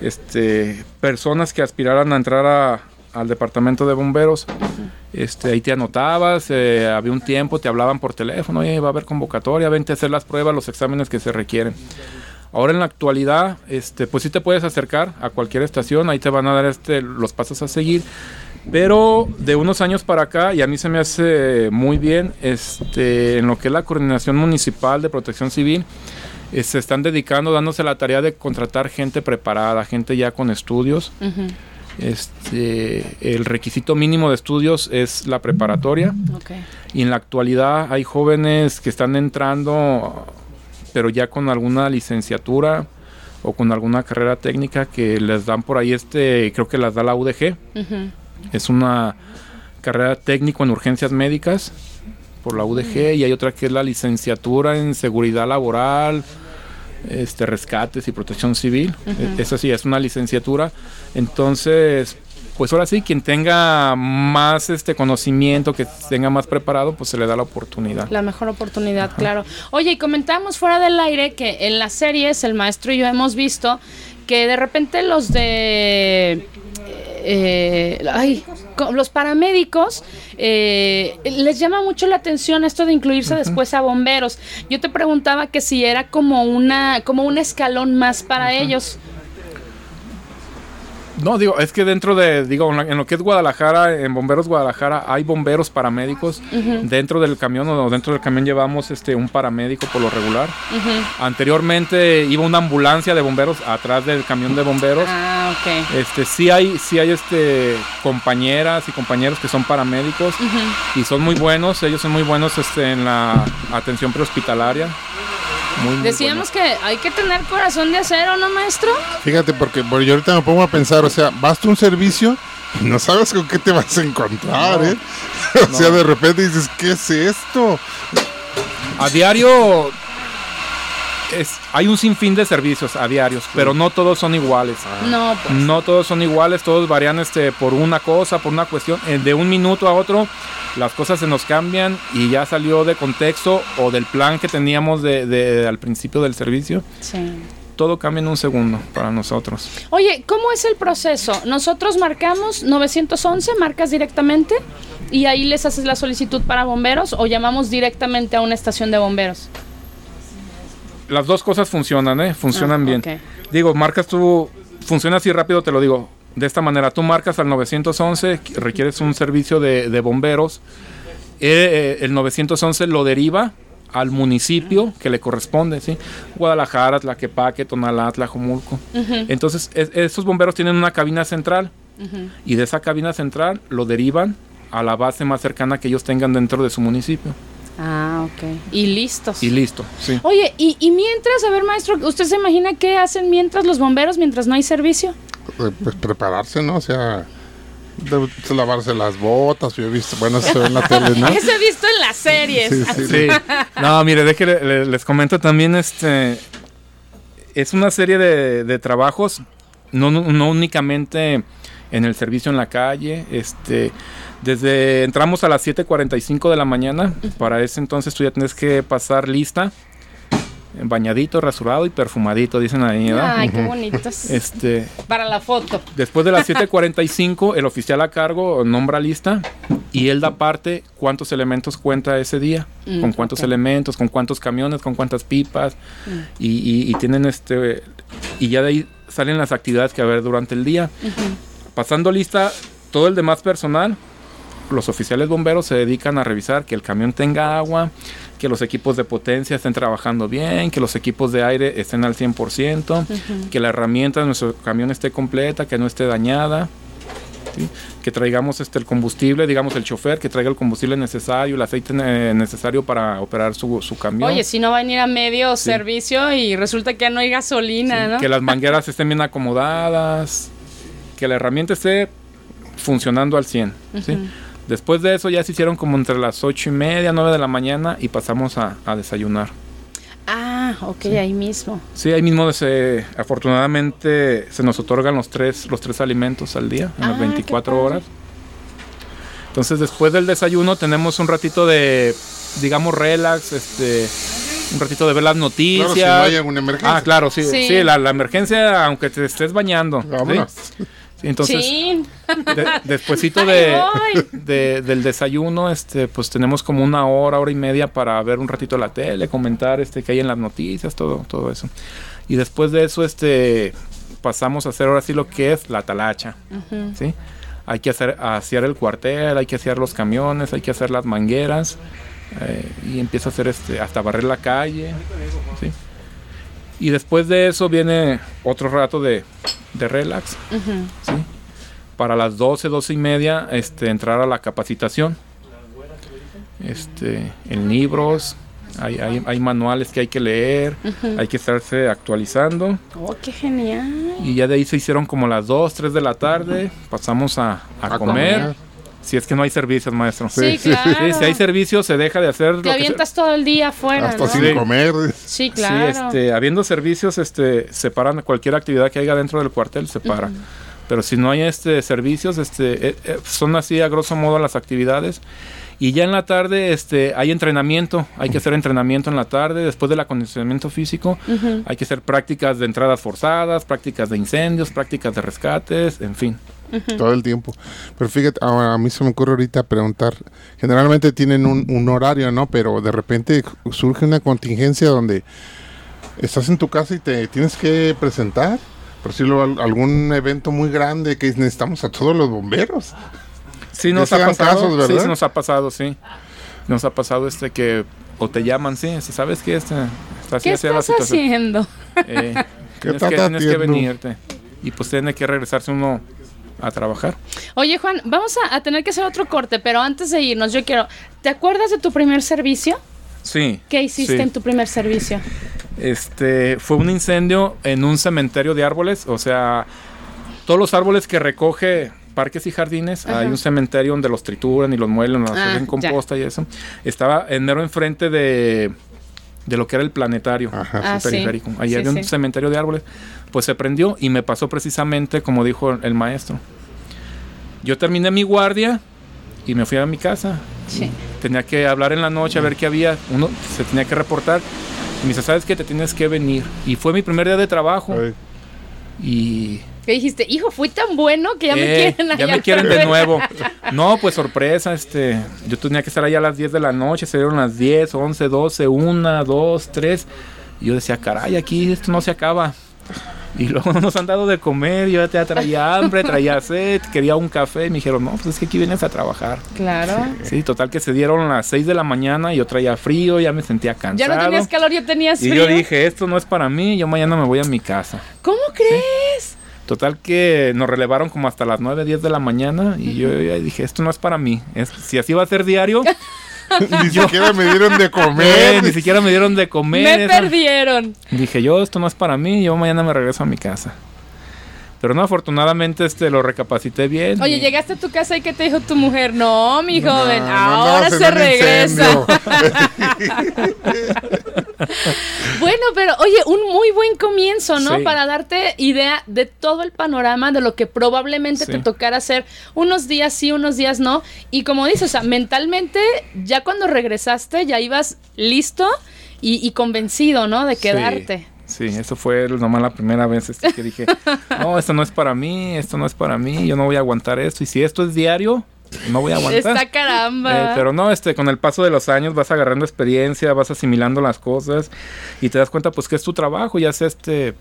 este, personas que aspiraran a entrar a- al departamento de bomberos. Este, ahí te anotabas, eh, había un tiempo, te hablaban por teléfono, oye, va a haber convocatoria, vente a hacer las pruebas, los exámenes que se requieren. Ahora en la actualidad, este, pues sí te puedes acercar a cualquier estación, ahí te van a dar este, los pasos a seguir. Pero de unos años para acá, y a mí se me hace muy bien, este, en lo que es la coordinación municipal de protección civil, eh, se están dedicando, dándose la tarea de contratar gente preparada, gente ya con estudios. Ujú, Este, el requisito mínimo de estudios es la preparatoria. ok. Y en la actualidad hay jóvenes que están entrando, pero ya con alguna licenciatura o con alguna carrera técnica que les dan por ahí este, creo que las da la UDG. Es una carrera técnico en urgencias médicas por la UDG y hay otra que es la licenciatura en seguridad laboral, este rescates y protección civil. E- Esa sí es una licenciatura. Entonces, pues ahora sí quien tenga más este conocimiento, que tenga más preparado, pues se le da la oportunidad. La mejor oportunidad, claro. Oye, y comentamos fuera del aire que en las series el maestro y yo hemos visto que de repente los de eh, ay, los paramédicos eh, les llama mucho la atención esto de incluirse después a bomberos. Yo te preguntaba que si era como una como un escalón más para ellos. No, digo, es que dentro de, digo, en lo- que es Guadalajara, en Bomberos Guadalajara, hay bomberos paramédicos. Dentro del camión o dentro del camión llevamos este un paramédico por lo regular. Anteriormente iba una ambulancia de bomberos atrás del camión de bomberos. Ah, ok. Este sí hay sí hay este compañeras y compañeros que son paramédicos y son muy buenos, ellos son muy buenos este en la atención prehospitalaria. Muy, muy Decíamos que hay que tener corazón de acero, ¿no, maestro? Fíjate, porque bueno, yo ahorita me pongo a pensar, o sea, basta un servicio no sabes con qué te vas a encontrar, ¿eh? O sea, de repente dices, ¿qué es esto? A diario es, hay un sinfín de servicios a diarios, pero no todos son iguales. No, pues. No todos son iguales, todos varían este, por una cosa, por una cuestión. Eh, De un minuto a otro las cosas se nos cambian y ya salió de contexto o del plan que teníamos de, de- al principio del servicio. Sí. Todo cambia en un segundo para nosotros. Oye, ¿cómo es el proceso? Nosotros marcamos 911, marcas directamente y ahí les haces la solicitud para bomberos o llamamos directamente a una estación de bomberos. Las dos cosas funcionan, ¿eh? Funcionan Ah, bien. Digo, marcas tú, funciona así rápido, te lo digo. De esta manera, tú marcas al 911, que requieres un servicio de, de bomberos. eh, eh, el 911 lo deriva al municipio que le corresponde, ¿sí? Guadalajara, Tlaquepaque, Tonalá, Tlajomulco. Entonces, es- esos bomberos tienen una cabina central y de esa cabina central lo derivan a la base más cercana que ellos tengan dentro de su municipio. Ah, ok. Y listos. Y listo, sí. Oye, y, y mientras, a ver, maestro, ¿usted se imagina qué hacen mientras los bomberos, mientras no hay servicio? Eh, Pues prepararse, ¿no? O sea, de- lavarse las botas, yo he visto, bueno, eso se ve en la tele, ¿no? Eso he visto en las series. Sí, sí. Sí. No, mire, le- les comento también, este, es una serie de, de trabajos, no, no, no únicamente en el servicio en la calle, este, desde entramos a las 7.45 de la mañana, para ese entonces tú ya tienes que pasar lista, bañadito, rasurado y perfumadito, dicen ahí, ¿verdad? Ay, qué bonitos. Este, Para la foto. Después de las 7:45, el oficial a cargo nombra lista y él da parte cuántos elementos cuenta ese día, Mm, con cuántos ok. elementos, con cuántos camiones, con cuántas pipas y, y- y tienen este y ya de ahí salen las actividades que va a haber durante el día. Pasando lista, todo el demás personal, los oficiales bomberos se dedican a revisar que el camión tenga agua, que los equipos de potencia estén trabajando bien, que los equipos de aire estén al 100%, que la herramienta de nuestro camión esté completa, que no esté dañada. ¿sí? Que traigamos este, el combustible, digamos el chofer, que traiga el combustible necesario, el aceite eh, necesario para operar su, su camión. Oye, si no va a venir a medio servicio y resulta que ya no hay gasolina, ¿no? Que las mangueras estén bien acomodadas, que la herramienta esté funcionando al 100. ¿sí? Después de eso ya se hicieron como entre las ocho y media, 9 de la mañana y pasamos a, a desayunar. Ah, ok, ahí mismo. Sí, ahí mismo se, afortunadamente se nos otorgan los tres, los tres alimentos al día, en Ah, las qué 24 padre. horas. Entonces después del desayuno tenemos un ratito de, digamos, relax, este, un ratito de ver las noticias. Claro, si no hay alguna emergencia. Ah, claro, sí, Sí. sí, la, la emergencia, aunque te estés bañando. Sí, entonces, de- despuesito de, de- del desayuno, este, pues tenemos como una hora, hora y media para ver un ratito la tele, comentar este que hay en las noticias, todo, todo eso. Y después de eso, este, pasamos a hacer ahora sí lo que es la talacha, ¿sí? Hay que hacer, asear el cuartel, hay que asear los camiones, hay que hacer las mangueras eh, y empieza a hacer este, hasta barrer la calle, ¿sí? Y después de eso viene otro rato de, de relax, ¿sí? Para las 12, 12 y media, este, entrar a la capacitación. Este, en libros, hay, hay, hay manuales que hay que leer, hay que estarse actualizando. Oh, qué genial. Y ya de ahí se hicieron como las 2, 3 de la tarde, pasamos a, a A comer. comer. Si es que no hay servicios, maestro. Sí, sí, claro. Sí, si hay servicios, se deja de hacer lo Te que se- avientas todo el día afuera, Hasta ¿no? sin Sí. comer. Sí, claro. Sí, este, habiendo servicios, este, separan cualquier actividad que haya dentro del cuartel, se para. Pero si no hay este servicios, este, eh, eh, son así a grosso modo las actividades. Y ya en la tarde, este, hay entrenamiento, hay que hacer entrenamiento en la tarde, después del acondicionamiento físico, hay que hacer prácticas de entradas forzadas, prácticas de incendios, prácticas de rescates, en fin. Todo el tiempo. Pero fíjate, a, a mí se me ocurre ahorita preguntar, generalmente tienen un, un horario, ¿no? Pero de repente surge una contingencia donde estás en tu casa y te tienes que presentar. Por decirlo, al- algún evento muy grande que necesitamos a todos los bomberos. Sí nos ha pasado, casos, sí, ¿verdad? sí nos ha pasado, sí. Nos ha pasado este que o te llaman, sí, este, ¿sabes qué? Este, está así, ¿Qué así la estás situación. haciendo? Eh, ¿Qué tienes, que, tienes que venirte. Y pues tiene que regresarse uno a trabajar. Oye, Juan, vamos a, a tener que hacer otro corte, pero antes de irnos, yo quiero. ¿Te acuerdas de tu primer servicio? Sí. ¿Qué hiciste sí. en tu primer servicio? Este fue un incendio en un cementerio de árboles, o sea, todos los árboles que recoge parques y jardines hay un cementerio donde los trituran y los muelen, los Ah, hacen ya. composta y eso. Estaba en mero enfrente de, de lo que era el planetario, Ajá. el Ah, sí. periférico. Ahí Sí, había un sí. cementerio de árboles. Pues se prendió y me pasó precisamente como dijo el maestro. Yo terminé mi guardia y me fui a mi casa. Sí. Tenía que hablar en la noche a ver qué había. Uno se tenía que reportar. Y me dice, ¿sabes qué? Te tienes que venir. Y fue mi primer día de trabajo. Ay, Y Que dijiste, hijo, fui tan bueno que ya me eh, quieren ya allá me quieren de vez". nuevo. No, pues sorpresa, este, yo tenía que estar allá a las 10 de la noche, se dieron las 10, 11, 12, 1, 2, 3. Y yo decía, caray, aquí esto no se acaba. Y luego no nos han dado de comer, yo ya traía hambre, traía sed, quería un café. Y me dijeron, no, pues es que aquí vienes a trabajar. Claro. Sí, total que se dieron las 6 de la mañana y yo traía frío, ya me sentía Ya cansado. no tenías calor, ya tenías y frío. yo dije, esto no es para mí, yo mañana me voy a mi casa. ¿Cómo crees? Total que nos relevaron como hasta las 9, 10 de la mañana y yo ya dije, esto no es para mí. Es- si así va a ser diario, Ni siquiera me dieron de eh, comer. ni siquiera me dieron de comer. Me esa- perdieron. Dije, yo esto no es para mí, yo mañana me regreso a mi casa. Pero no, afortunadamente este lo recapacité bien. Oye, y- llegaste a tu casa y ¿qué te dijo tu mujer? No, mi joven, No, ahora se regresa. Bueno, pero oye, un muy buen comienzo, ¿no? Sí. Para darte idea de todo el panorama de lo que probablemente Sí. te tocara hacer unos días sí, unos días no. Y como dices, o sea, mentalmente, ya cuando regresaste, ya ibas listo y, y convencido, ¿no? De quedarte. Sí, eso fue nomás la primera vez este, que dije, no, esto no es para mí, esto no es para mí, yo no voy a aguantar esto. Y si esto es diario, no voy a aguantar. Está caramba. Eh, pero no, este, con el paso de los años vas agarrando experiencia, vas asimilando las cosas y te das cuenta pues que es tu trabajo, ya sea este,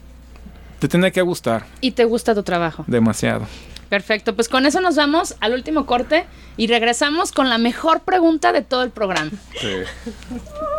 te tiene que gustar Y te gusta tu trabajo. demasiado. Perfecto, pues con eso nos vamos al último corte y regresamos con la mejor pregunta de todo el programa.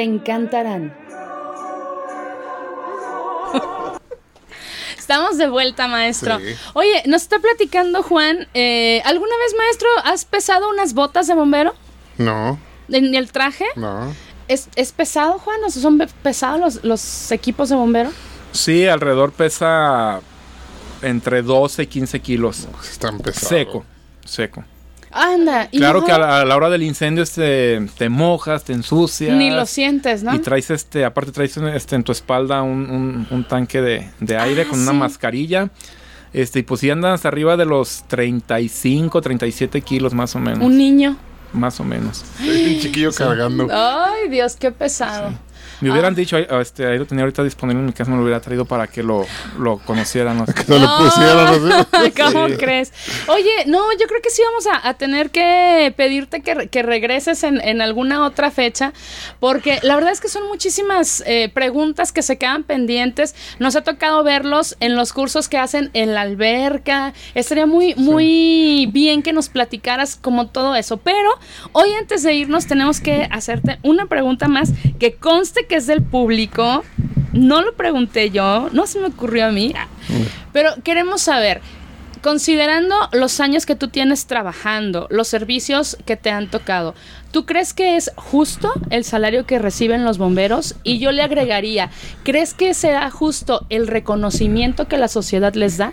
Te encantarán. Estamos de vuelta, maestro. Sí. Oye, nos está platicando Juan. eh, ¿Alguna vez, maestro, has pesado unas botas de bombero? No, ¿En el traje? no. ¿Es, es pesado, Juan? O sea, ¿Son pe- pesados los, los equipos de bombero? Sí, alrededor pesa entre 12 y 15 kilos. Están pesados. Seco, seco. Anda. y Claro que a la, a la hora del incendio este, te mojas, te ensucias. Ni lo sientes, ¿no? Y traes este, aparte traes este, en tu espalda un, un- un tanque de, de aire Ah, con una mascarilla. Este, y pues si andas arriba de los 35, 37 kilos más o menos. Un niño. Más o menos. Un chiquillo cargando. Ay, Dios, qué pesado. Me Ah. hubieran dicho, "Ay, este, ahí lo tenía ahorita disponible en mi casa, me lo hubiera traído para que lo, lo conocieran. no sé. Se lo pusieron así. ¿Cómo Sí. crees? Oye, no, yo creo que sí vamos a, a tener que pedirte que, que regreses en, en alguna otra fecha, porque la verdad es que son muchísimas eh, preguntas que se quedan pendientes. Nos ha tocado verlos en los cursos que hacen en la alberca. Estaría muy, muy bien que nos platicaras como todo eso. Pero hoy antes de irnos tenemos que hacerte una pregunta más que conste que es del público. No lo pregunté yo, no se me ocurrió a mí. Pero queremos saber, considerando los años que tú tienes trabajando, los servicios que te han tocado, ¿tú crees que es justo el salario que reciben los bomberos? Y yo le agregaría, ¿crees que será justo el reconocimiento que la sociedad les da?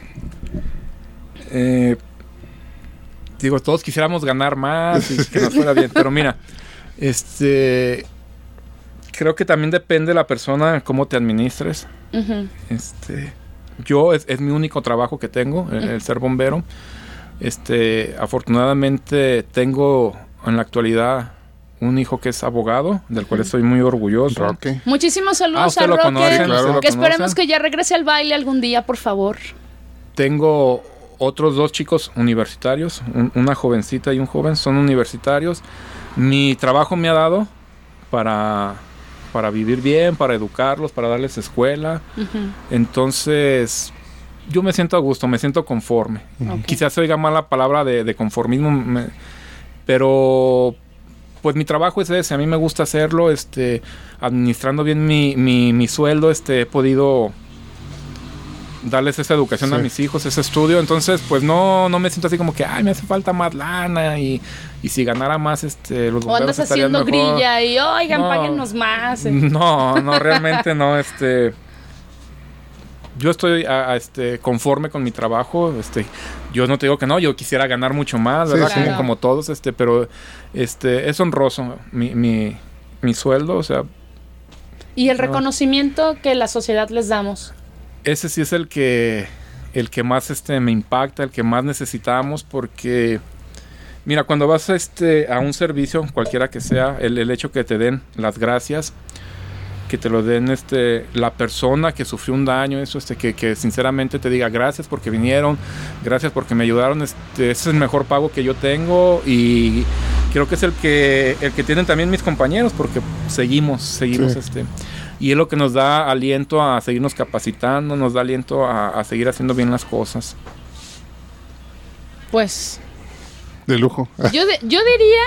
Eh, digo, todos quisiéramos ganar más y que nos fuera bien, pero mira, este creo que también depende de la persona cómo te administres. Este, yo es, es mi único trabajo que tengo, el, el ser bombero. Este, afortunadamente tengo en la actualidad un hijo que es abogado, del cual estoy muy orgulloso. Roque. Muchísimos Ah, saludos usted a Roque. conoce, Sí, claro. usted lo Que esperemos que ya regrese al baile algún día, por favor. Tengo otros dos chicos universitarios, un- una jovencita y un joven, son universitarios. Mi trabajo me ha dado para, para vivir bien, para educarlos, para darles escuela. Entonces, yo me siento a gusto, me siento conforme. Quizás se oiga mal la palabra de, de conformismo, me- pero pues mi trabajo es ese, a mí me gusta hacerlo, este, administrando bien mi, mi, mi sueldo, este, he podido darles esa educación a mis hijos, ese estudio, entonces pues no, no me siento así como que, ay, me hace falta más lana y, y si ganara más, este, los O bomberos andas haciendo mejor. grilla y, oigan, No. páguenos más. eh. No, no, realmente no, este... Yo estoy a- a, este, conforme con mi trabajo, este, yo no te digo que no, yo quisiera ganar mucho más, ¿verdad? sí. Como, Claro. como todos, este, pero este, es honroso mi, mi, mi sueldo, o sea, Y el reconocimiento que la sociedad les damos. Ese sí es el que el que más este me impacta, el que más necesitamos porque mira, cuando vas este a un servicio, cualquiera que sea, el, el hecho que te den las gracias, que te lo den este la persona que sufrió un daño, eso este que, que sinceramente te diga gracias porque vinieron, gracias porque me ayudaron, este ese es el mejor pago que yo tengo y creo que es el que el que tienen también mis compañeros porque seguimos, seguimos Sí. este y es lo que nos da aliento a seguirnos capacitando, nos da aliento a, a seguir haciendo bien las cosas. Pues De lujo. yo, de- yo diría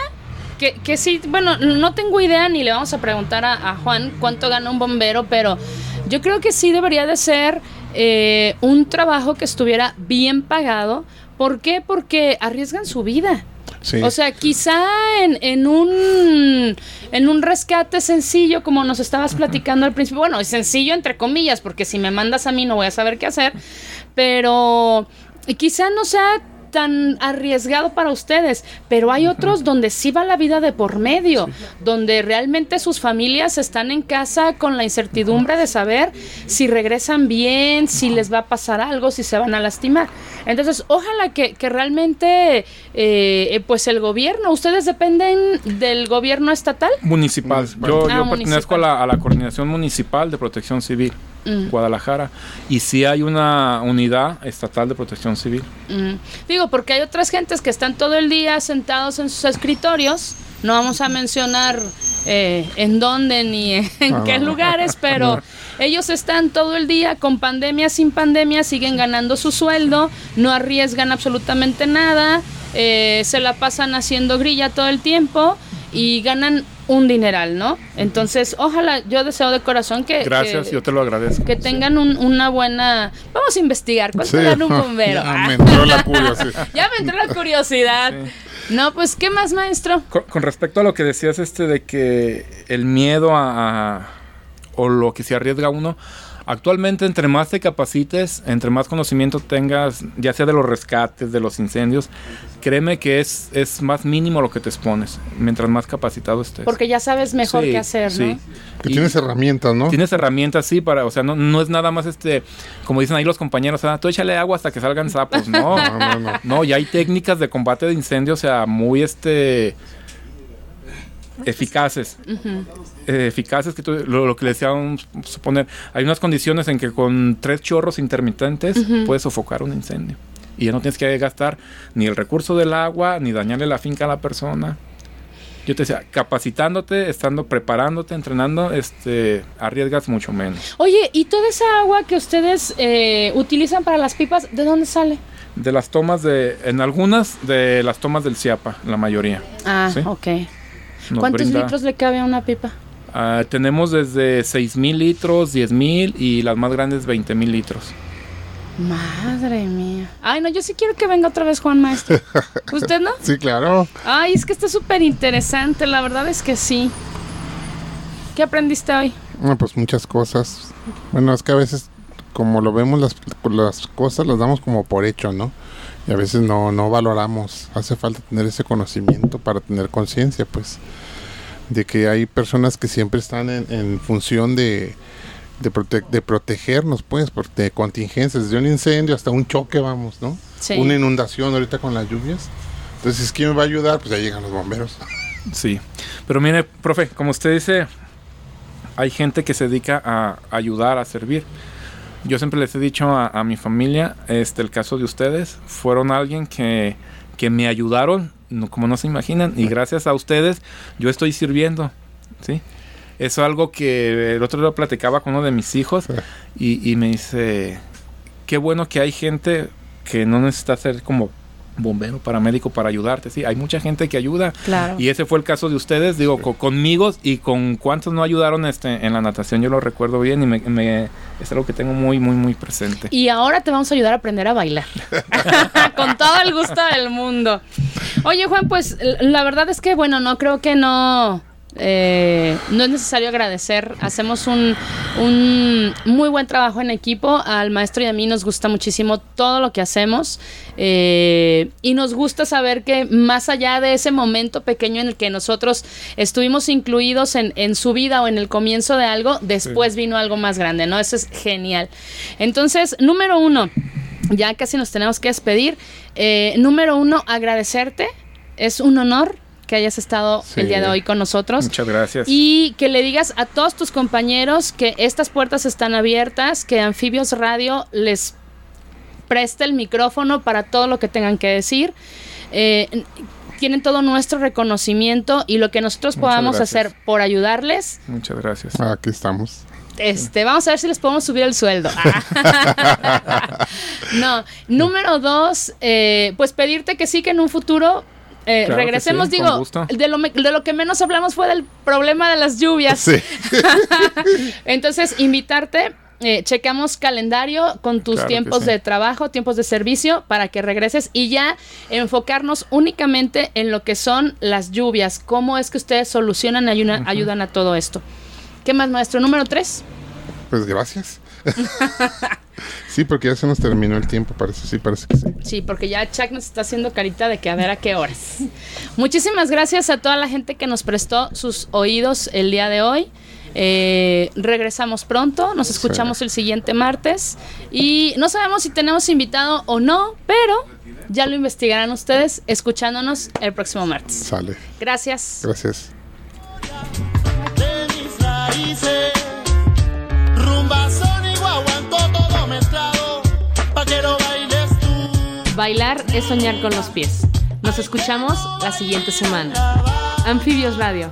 que, que sí, bueno, no tengo idea ni le vamos a preguntar a, a Juan cuánto gana un bombero, pero yo creo que sí debería de ser eh, un trabajo que estuviera bien pagado. ¿Por qué? Porque arriesgan su vida. Sí. O sea, quizá en, en un en un rescate sencillo, como nos estabas platicando al principio, bueno, sencillo entre comillas, porque si me mandas a mí no voy a saber qué hacer, pero quizá no sea tan arriesgado para ustedes, pero hay otros donde sí va la vida de por medio, donde realmente sus familias están en casa con la incertidumbre de saber si regresan bien, si les va a pasar algo, si se van a lastimar. Entonces, ojalá que, que realmente, eh, eh, pues el gobierno, ustedes dependen del gobierno estatal. Municipal. Municipal. Yo, Ah, yo pertenezco a municipal. la, a la Coordinación Municipal de Protección Civil, Mm. Guadalajara, y sí hay una unidad estatal de protección civil. Mm. Digo, porque hay otras gentes que están todo el día sentados en sus escritorios. No vamos a mencionar eh, en dónde ni en Ah, qué lugares, pero ellos están todo el día con pandemia, sin pandemia, siguen ganando su sueldo, no arriesgan absolutamente nada, eh, se la pasan haciendo grilla todo el tiempo y ganan un dineral, ¿no? Entonces, ojalá, yo deseo de corazón que... Gracias, que- yo te lo agradezco. que tengan un- una buena... Vamos a investigar cuánto Sí. un bombero. Ya me entró la curiosidad. Ya me entró la curiosidad. No, pues, ¿qué más, maestro? Con, con respecto a lo que decías, este de que el miedo a, a- o lo que se arriesga uno, actualmente entre más te capacites, entre más conocimiento tengas, ya sea de los rescates, de los incendios, créeme que es, es más mínimo lo que te expones, mientras más capacitado estés. Porque ya sabes mejor Sí, qué hacer, sí. ¿no? Que Y- tienes herramientas, ¿no? Tienes herramientas, sí, para, o sea, no, no es nada más este, como dicen ahí los compañeros, ah, tú échale agua hasta que salgan sapos, no. No, no, no. No, ya hay técnicas de combate de incendios, o sea, muy este eficaces. Eh, eficaces que tú- lo, lo que le decía a suponer, hay unas condiciones en que con tres chorros intermitentes puedes sofocar un incendio. Y ya no tienes que gastar ni el recurso del agua, ni dañarle la finca a la persona. Yo te decía, capacitándote, estando preparándote, entrenando, este, arriesgas mucho menos. Oye, ¿y toda esa agua que ustedes eh, utilizan para las pipas, de dónde sale? De las tomas de, en algunas de las tomas del CIAPA, la mayoría. Ah, Sí. ok. ¿Cuántos brinda- litros le cabe a una pipa? Ah, tenemos desde 6 mil litros, 10 mil y las más grandes 20 mil litros. Madre mía. Ay, no, yo sí quiero que venga otra vez Juan Maestro. ¿Usted no? Sí, claro. Ay, es que está súper interesante, la verdad es que sí. ¿Qué aprendiste hoy? Bueno, pues muchas cosas. Bueno, es que a veces, como lo vemos, las, las cosas las damos como por hecho, ¿no? Y a veces no, no valoramos. Hace falta tener ese conocimiento para tener conciencia, pues, de que hay personas que siempre están en, en función de, de, prote- de protegernos, pues, de contingencias, desde un incendio hasta un choque, vamos, ¿no? Sí. Una inundación ahorita con las lluvias. Entonces, ¿quién me va a ayudar? Pues ahí llegan los bomberos. Sí. Pero mire, profe, como usted dice, hay gente que se dedica a ayudar, a servir. Yo siempre les he dicho a, a mi familia, este, el caso de ustedes, fueron alguien que, que me ayudaron, no, como no se imaginan, y gracias a ustedes yo estoy sirviendo, ¿sí? Eso es algo que el otro día platicaba con uno de mis hijos y, y me dice, qué bueno que hay gente que no necesita ser como bombero, paramédico para ayudarte. Sí, hay mucha gente que ayuda. Claro. Y ese fue el caso de ustedes, digo, co- conmigo y con cuántos no ayudaron este, en la natación. Yo lo recuerdo bien y me, me- es algo que tengo muy, muy, muy presente. Y ahora te vamos a ayudar a aprender a bailar. Con todo el gusto del mundo. Oye, Juan, pues la verdad es que, bueno, no creo que no. Eh, no es necesario agradecer. Hacemos un, un muy buen trabajo en equipo. Al maestro y a mí nos gusta muchísimo todo lo que hacemos. eh, y nos gusta saber que más allá de ese momento pequeño en el que nosotros estuvimos incluidos en, en su vida o en el comienzo de algo, después vino algo más grande, ¿no? Eso es genial. Entonces, número uno, ya casi nos tenemos que despedir. Eh, número uno, agradecerte. Es un honor que hayas estado Sí. el día de hoy con nosotros. Muchas gracias. Y que le digas a todos tus compañeros que estas puertas están abiertas, que Anfibios Radio les preste el micrófono para todo lo que tengan que decir. Eh, tienen todo nuestro reconocimiento y lo que nosotros Muchas podamos gracias. hacer por ayudarles, Muchas gracias. Aquí estamos. este, vamos a ver si les podemos subir el sueldo. no, número dos, eh, pues pedirte que sí, que en un futuro eh, Claro regresemos. sí, Digo, de lo, de lo que menos hablamos fue del problema de las lluvias. Sí. Entonces, invitarte. eh, checamos calendario con tus Claro tiempos sí. de trabajo, tiempos de servicio para que regreses y ya enfocarnos únicamente en lo que son las lluvias, cómo es que ustedes solucionan ayudan, ayudan a todo esto. ¿Qué más, maestro? Número tres. Pues gracias. sí, porque ya se nos terminó el tiempo, parece. Sí, parece que sí. Sí, porque ya Chuck nos está haciendo carita de que a ver a qué horas. Muchísimas gracias a toda la gente que nos prestó sus oídos el día de hoy. Eh, regresamos pronto, nos escuchamos el siguiente martes y no sabemos si tenemos invitado o no, pero ya lo investigarán ustedes escuchándonos el próximo martes. Sale. Gracias. Gracias. Bailar es soñar con los pies. Nos escuchamos la siguiente semana. Anfibios Radio.